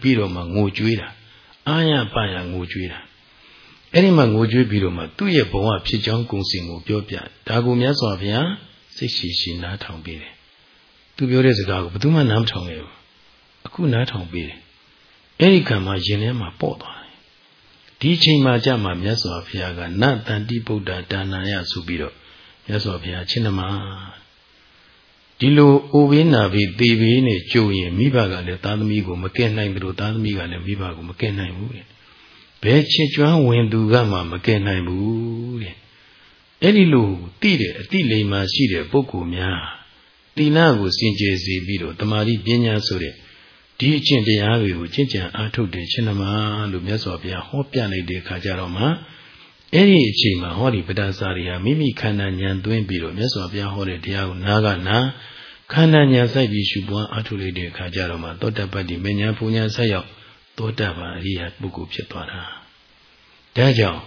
ပြီးတော့မှငိုကြွေးတာအာရပါရငိုကြွေးတာအဲ့ဒီမှာငိုကြွေးပြီးတော့မှသူ့ရဲ့ဘဝဖြစ်ကြောင်းကုံစင်ကိုပြောပြဒါကိုမြတ်စွာဘုရားစိတ်ရှိရှိနားထောင်ပေးတယ်သူပြောတဲ့စကားကိုဘယ်သူမှနားမထောင်ခဲ့ဘူးအခုနားထောင်ပေးတယ်အဲ့ဒီကံမှာရင်ထဲမှာပေါ့သွားတယ်ဒီချိန်မှာကြမှာမြတ်စွာဘုရားကနတန်တိဗုဒ္ဓဒါနယဆိုပြီးတော့မြတ်စွာဘုရားချင်းနမ ဒီလိုအိုဘေးနာဘေးသေဘေးနဲ့ကြုံရင်မိဘကလည်းသားသမီးကိုမကဲနိုင်ဘူးလို့သားသမီးကလည်းမိဘကိုမကဲနိုင်ဘူးတဲ့ဘယ်ချစ်ကျွမ်းဝင်သူကမှမကဲနိုင်ဘူးတဲ့အဲ့ဒီလိုတိတဲ့အတိလိမ္မာရှိတဲ့ပုဂ္ဂိုလ်များတိလကိုစင်ကြယ်စေပြီးတော့တမာတိပညာဆိုတဲ့ဒီအကျင့်တရားတွေကိုကျင့်ကြံအားထုတ်တဲ့ရှင်နမလို့မြတ်စွာဘုရားဟောပြလိုက်တဲ့အခါကျတော့မှအဲ့ဒီအချိန်မှာဟောဒီပဒစာတွေဟာမိမိခန္ဓာဉာဏ်သွင်းပြီးတော့မြတ်စွာဘုရားဟောတဲ့တရားကိုနားကနာ ခန္ဓာဉာဏ်စိုက်ပြီးရှုပွားအားထုတ်လိုက်တဲ့အခါကျတော့မှသောတပတ္တိမဉ္ဇဉ်ပူဉ္ဇဉ်ဆက်ရောက်သောတပန်အရိယပုဂ္ဂိုလ်ဖြစ်သွားတာဒါကြောင့်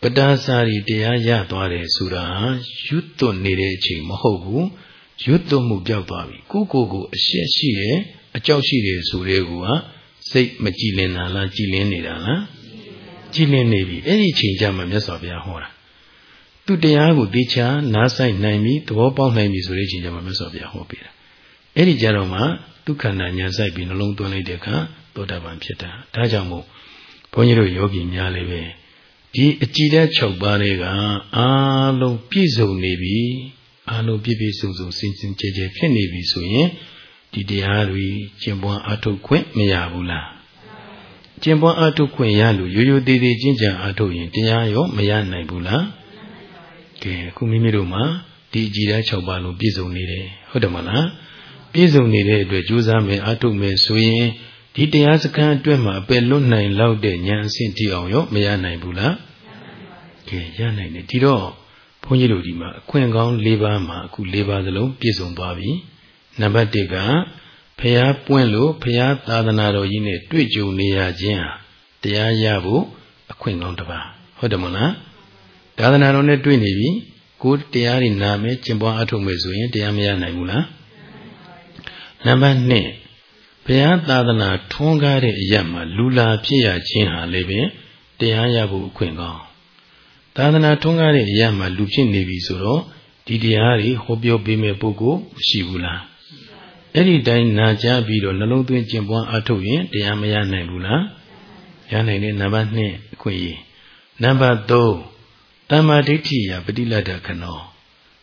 ပဒစာရီတရားရသွားတယ်ဆိုတာရွတ်သွနေတဲ့အချိန်မဟုတ်ဘူးရွတ်သွမှုပြောက်သွားပြီကိုကိုကိုအရှက်ရှိတယ်အကြောက်ရှိတယ်ဆိုတဲ့ကူဟာစိတ်မကြည်လင်တာလားကြည်လင်နေတာလားကြည်လင်နေပြီအဲ့ဒီချိန်ကျမှမြတ်စွာဘုရားဟောတာ သူတရားကိုသိချာနားဆိုင်နိုင်ပြီသဘောပေါက်နိုင်ပြီဆိုတဲ့ချိန်ကျမှမြတ်စွာဘုရားဟောပေးတာအဲ့ဒီကြတော့မှဒုက္ခနာညာဆိုင်ပြီးနှလုံးသွင်းလိုက်တဲ့အခါသောတာပန်ဖြစ်တာဒါကြောင့်မို့ဘုန်းကြီးတို့ယောဂီများလည်းပဲဒီအကြည်တဲ့6ပါးတွေကအာလုံးပြည့်စုံနေပြီအာလုံးပြည့်ပြည့်စုံစုံစင်စင်ကြဲကြဲဖြစ်နေပြီဆိုရင်ဒီတရားတွေကျင့်ပွားအထုတ်ခွင့်မရဘူးလားကျင့်ပွားအထုတ်ခွင့်ရလို့ရိုးရိုးသေးသေးကျင့်ကြံအထုတ်ရင်တရားရောမရနိုင်ဘူးလား ကဲအခုမိမိတို့မှာဒီကြည်တဲ့6ပါးလုံးပြည့်စုံနေတယ်ဟုတ်တယ်မလားပြည့်စုံနေတဲ့အတွက်ကြိုးစားမယ်အထုတ်မယ်ဆိုရင်ဒီတရားစခန်းအတွက်မှာအပယ်လွတ်နိုင်လောက်တဲ့ဉာဏ်အဆင့်တိအောင်ရောမရနိုင်ဘူးလားကဲရနိုင်တယ်ဒီတော့ဘုန်းကြီးတို့ဒီမှာအခွင့်ကောင်း၄ပါးမှာအခု၄ပါးစလုံးပြည့်စုံသွားပြီနံပါတ်1ကဖျားပွင့်လို့ဖျားသာသနာတော်ကြီးနဲ့တွေ့ကြုံနေရခြင်းဟာတရားရဖို့အခွင့်ကောင်းတစ်ပါးဟုတ်တယ်မလား သာသနာတော်နဲ့တွေ့နေပြီကိုတရားတွေနာမယ်ကျင့်ပွားအထုတ်မယ်ဆိုရင်တရားမရနိုင်ဘူးလားနံပါတ်2ဘုရားသာသနာထွန်းကားတဲ့အရာမှာလူလာဖြစ်ရခြင်းဟာလည်းပင်တရားရဖို့အခွင့်ကောင်းသာသနာထွန်းကားတဲ့အရာမှာလူဖြစ်နေပြီဆိုတော့ဒီဒီတရားတွေဟောပြောပေးမဲ့ပုဂ္ဂိုလ်မရှိဘူးလားအဲ့ဒီတိုင်းနာကြားပြီးတော့နှလုံးသွင်းကျင့်ပွားအထုတ်ရင်တရားမရနိုင်ဘူးလားရနိုင်တယ်နံပါတ်2အခွင့်အရေးနံပါတ်3 တမ္မာဒိဋ္ဌိယပฏิလတ္တခဏော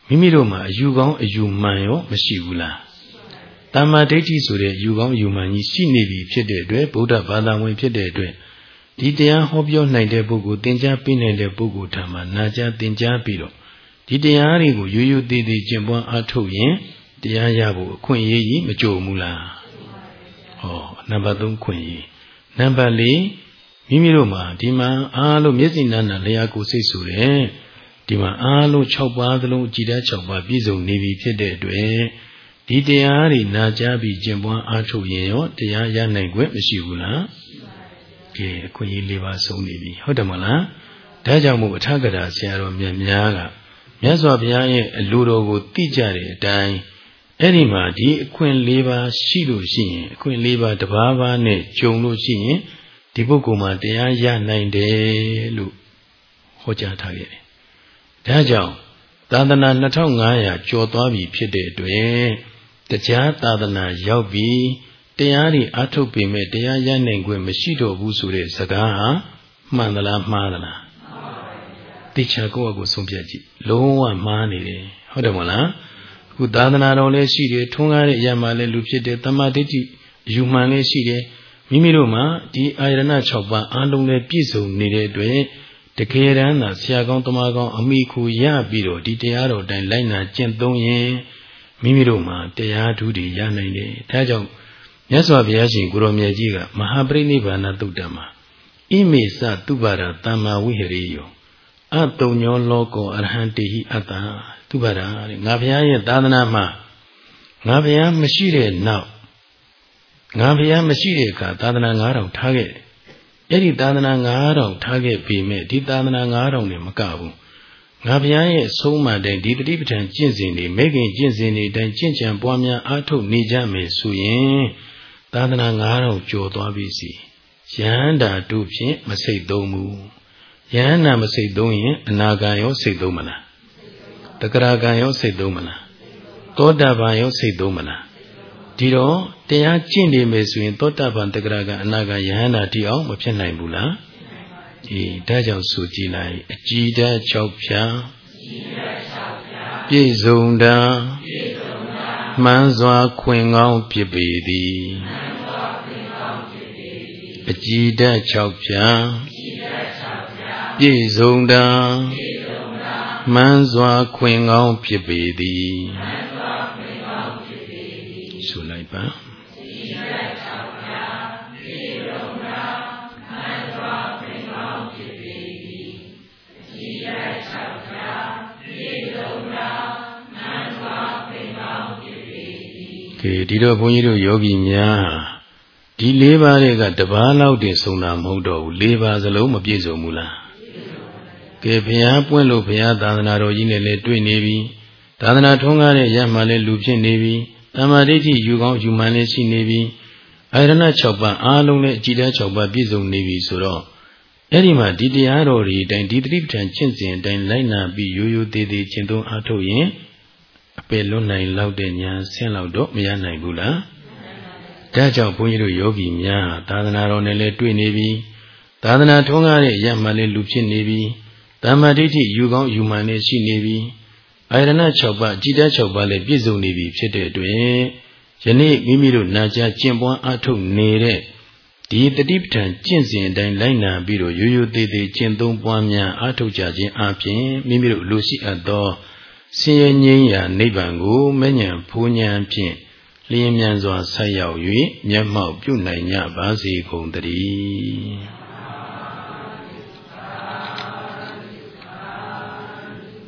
မိမိတို့မှာအယူကောင်းအယူမှန်ရောမရှိဘူးလားတမ္မာဒိဋ္ဌိဆိုတဲ့ယူကောင်းယူမှန်ကြီးရှိနေပြီဖြစ်တဲ့အတွက်ဗုဒ္ဓဘာသာဝင်ဖြစ်တဲ့အတွက်ဒီတရားဟောပြောနိုင်တဲ့ပုဂ္ဂိုလ်သင်ကြားပေးနိုင်တဲ့ပုဂ္ဂိုလ်ထံမှာနာကြားသင်ကြားပြီးတော့ဒီတရားတွေကိုရိုးရိုးသေးသေးကျင့်ပွားအားထုတ်ရင်တရားရဖို့အခွင့်အရေးကြီးမကြုံဘူးလားဟောနံပါတ်3ခွင့်ရေးနံပါတ်4 မိမိတို့မှာဒီမှာအားလုံးမျက်စိနာနာလျာကိုစိတ်ဆိုတဲ့ဒီမှာအားလုံး6ပါးသလုံးအကြည်ဓာတ်6ပါးပြည့်စုံနေပြီဖြစ်တဲ့အတွက်ဒီတရားတွေနာကြားပြီးကျင့်ပွားအားထုတ်ရင်ရောတရားရနိုင်ခွင့်မရှိဘူးလားကဲအခွင့်အရေး၄ပါးဆုံးနေပြီဟုတ်တယ်မလားဒါကြောင့်မို့အထက်ကရာဆရာတော်မြတ်များကမြတ်စွာဘုရားရဲ့အလိုတော်ကိုသိကြတဲ့အတိုင်းအဲ့ဒီမှာဒီအခွင့်၄ပါးရှိလို့ရှိရင်အခွင့်၄ပါးတစ်ပါးပါးနဲ့ကြုံလို့ရှိရင် ဒီပုဂ္ဂိုလ်မှာတရားရနိုင်တယ်လို့ဟောကြားထားခဲ့တယ်။ဒါကြောင့်သာသနာ2500ကျော်သွားပြီဖြစ်တဲ့အတွက်တရားသာသနာရောက်ပြီးတရားတွေအထုတ်ပေမဲ့တရားရနိုင်ခွင့်မရှိတော့ဘူးဆိုတဲ့စကားဟာမှန်သလားမှားသလားတိချာကိုယ့်အကိုဆုံးဖြတ်ကြည့်လုံးဝမှားနေတယ်ဟုတ်တယ်မဟုတ်လားအခုသာသနာတော်လည်းရှိတယ်ထွန်းကားတဲ့အရာမှလည်းလူဖြစ်တယ်တမ္မာဒိဋ္ဌိယူမှန်လည်းရှိတယ် မိမိတို့မှာဒီအာရဏ6ပါးအားလုံးလည်းပြည့်စုံနေတဲ့အတွက်တကယ်တမ်းသာဆရာကောင်းတမကောင်းအမိခုရပြီးတော့ဒီတရားတော်တိုင်းလိုက်နာကျင့်သုံးရင်မိမိတို့မှာတရားဓုတွေရနိုင်တယ်ဒါကြောင့်မြတ်စွာဘုရားရှင်ကိုရောမြတ်ကြီးကမဟာပရိနိဗ္ဗာန်သုတ်တမှာဣမေသတုပါရတမ္မာဝိဟရိယောအတုံညောလောကောအရဟံတေဟိအတ္တသူပါတာတဲ့ငါဘုရားရဲ့သာသနာမှာငါဘုရားမရှိတဲ့နောက် ငါဘုရားမရှိတဲ့အခါသာသနာ9000ထားခဲ့တယ်အဲ့ဒီသာသနာ9000ထားခဲ့ပြီမဲ့ဒီသာသနာ9000နဲ့မကဘူးငါဘုရားရဲ့အဆုံးအမတိုင်းဒီတတိပဋ္ဌာန်ကျင့်စဉ်တွေမဲခင်ကျင့်စဉ်တွေတိုင်းကျင့်ကြံပွားများအားထုတ်နေကြမယ်ဆိုရင်သာသနာ9000ကျော်သွားပြီစီယန္တာတုဖြင့်မစိတ်သုံးဘူးယန္နာမစိတ်သုံးရင်အနာဂံရောစိတ်သုံးမလားတဂရဂံရောစိတ်သုံးမလားသောတာပန်ရောစိတ်သုံးမလား ဒီတော့တရားကျင့်နေမယ်ဆိုရင်သောတာပန်တဂရဂံအနာဂံယန္နာတိအောင်မဖြစ်နိုင်ဘူးလားအေးဒါကြောင့်ဆိုကြည်လိုက်အကြည်ဓာတ်6ဖြာပြည့်စုံတာမှန်စွာခွင်ကောင်းဖြစ်ပေသည်အကြည်ဓာတ်6ဖြာပြည့်စုံတာမှန်စွာခွင်ကောင်းဖြစ်ပေသည်ဆိုလိုက် ပါကဲဒီတော့ဘုန်းကြီးတို့ယောဂီများဒီ၄ပါးတွေကတပါးလောက်တင်ဆုံးတာမဟုတ်တော့ဘူး၄ပါးစလုံးမပြည့်စုံဘူးလားကဲဘုရားပွင့်လို့ဘုရားသာသနာတော်ကြီးနဲ့လည်းတွေ့နေပြီသာသနာထုံးကားတဲ့ရမှလည်းလူဖြစ်နေပြီ တမ္မာဒိဋ္ဌိယူကောင်းယူမှန်လည်းရှိနေပြီအာရဏ6ပါးအားလုံးလည်းအကြည်ဓာတ်6ပါးပြည့်စုံနေပြီဆိုတော့အဲ့ဒီမှာဒီတရားတော်တွေအတိုင်းဒီတိပဋ္ဌာန်ကျင့်စဉ်အတိုင်းလိုက်နာပြီးရိုးရိုးသေးသေးကျင့်သုံးအားထုတ်ရင်အပယ်လွတ်နိုင်လောက်တဲ့ဉာဏ်ဆင်းလောက်တော့မရနိုင်ဘူးလားဒါကြောင့်ဘုန်းကြီးတို့ယောဂီများသာသနာတော်နဲ့လည်းတွေ့နေပြီသာသနာထုံးကားတဲ့ရမှလည်းလူဖြစ်နေပြီတမ္မာဒိဋ္ဌိယူကောင်းယူမှန်လည်းရှိနေပြီ အာရဏ6ပါးจิต6ပါးလည်းပြည့်စုံနေပြီဖြစ်တဲ့အတွက်ယနေ့မိမိတို့နာကြားကျင့်ပွားအားထုတ်နေတဲ့ဒီတတိပဋ္ဌာန်ကျင့်စဉ်အတိုင်းလိုက်နာပြီးတော့ရိုးရိုးသေးသေးကျင့်သုံးပွားများအားထုတ်ကြခြင်းအပြင်မိမိတို့လူရှိအပ်သောဆင်းရဲငြိမ်းရာနိဗ္ဗာန်ကိုမဉ္ဇဉ်ဖူးဉဏ်ဖြင့်လျင်မြန်စွာဆက်ရောက်၍မျက်မှောက်ပြုနိုင်ကြပါစေကုန်သတည်း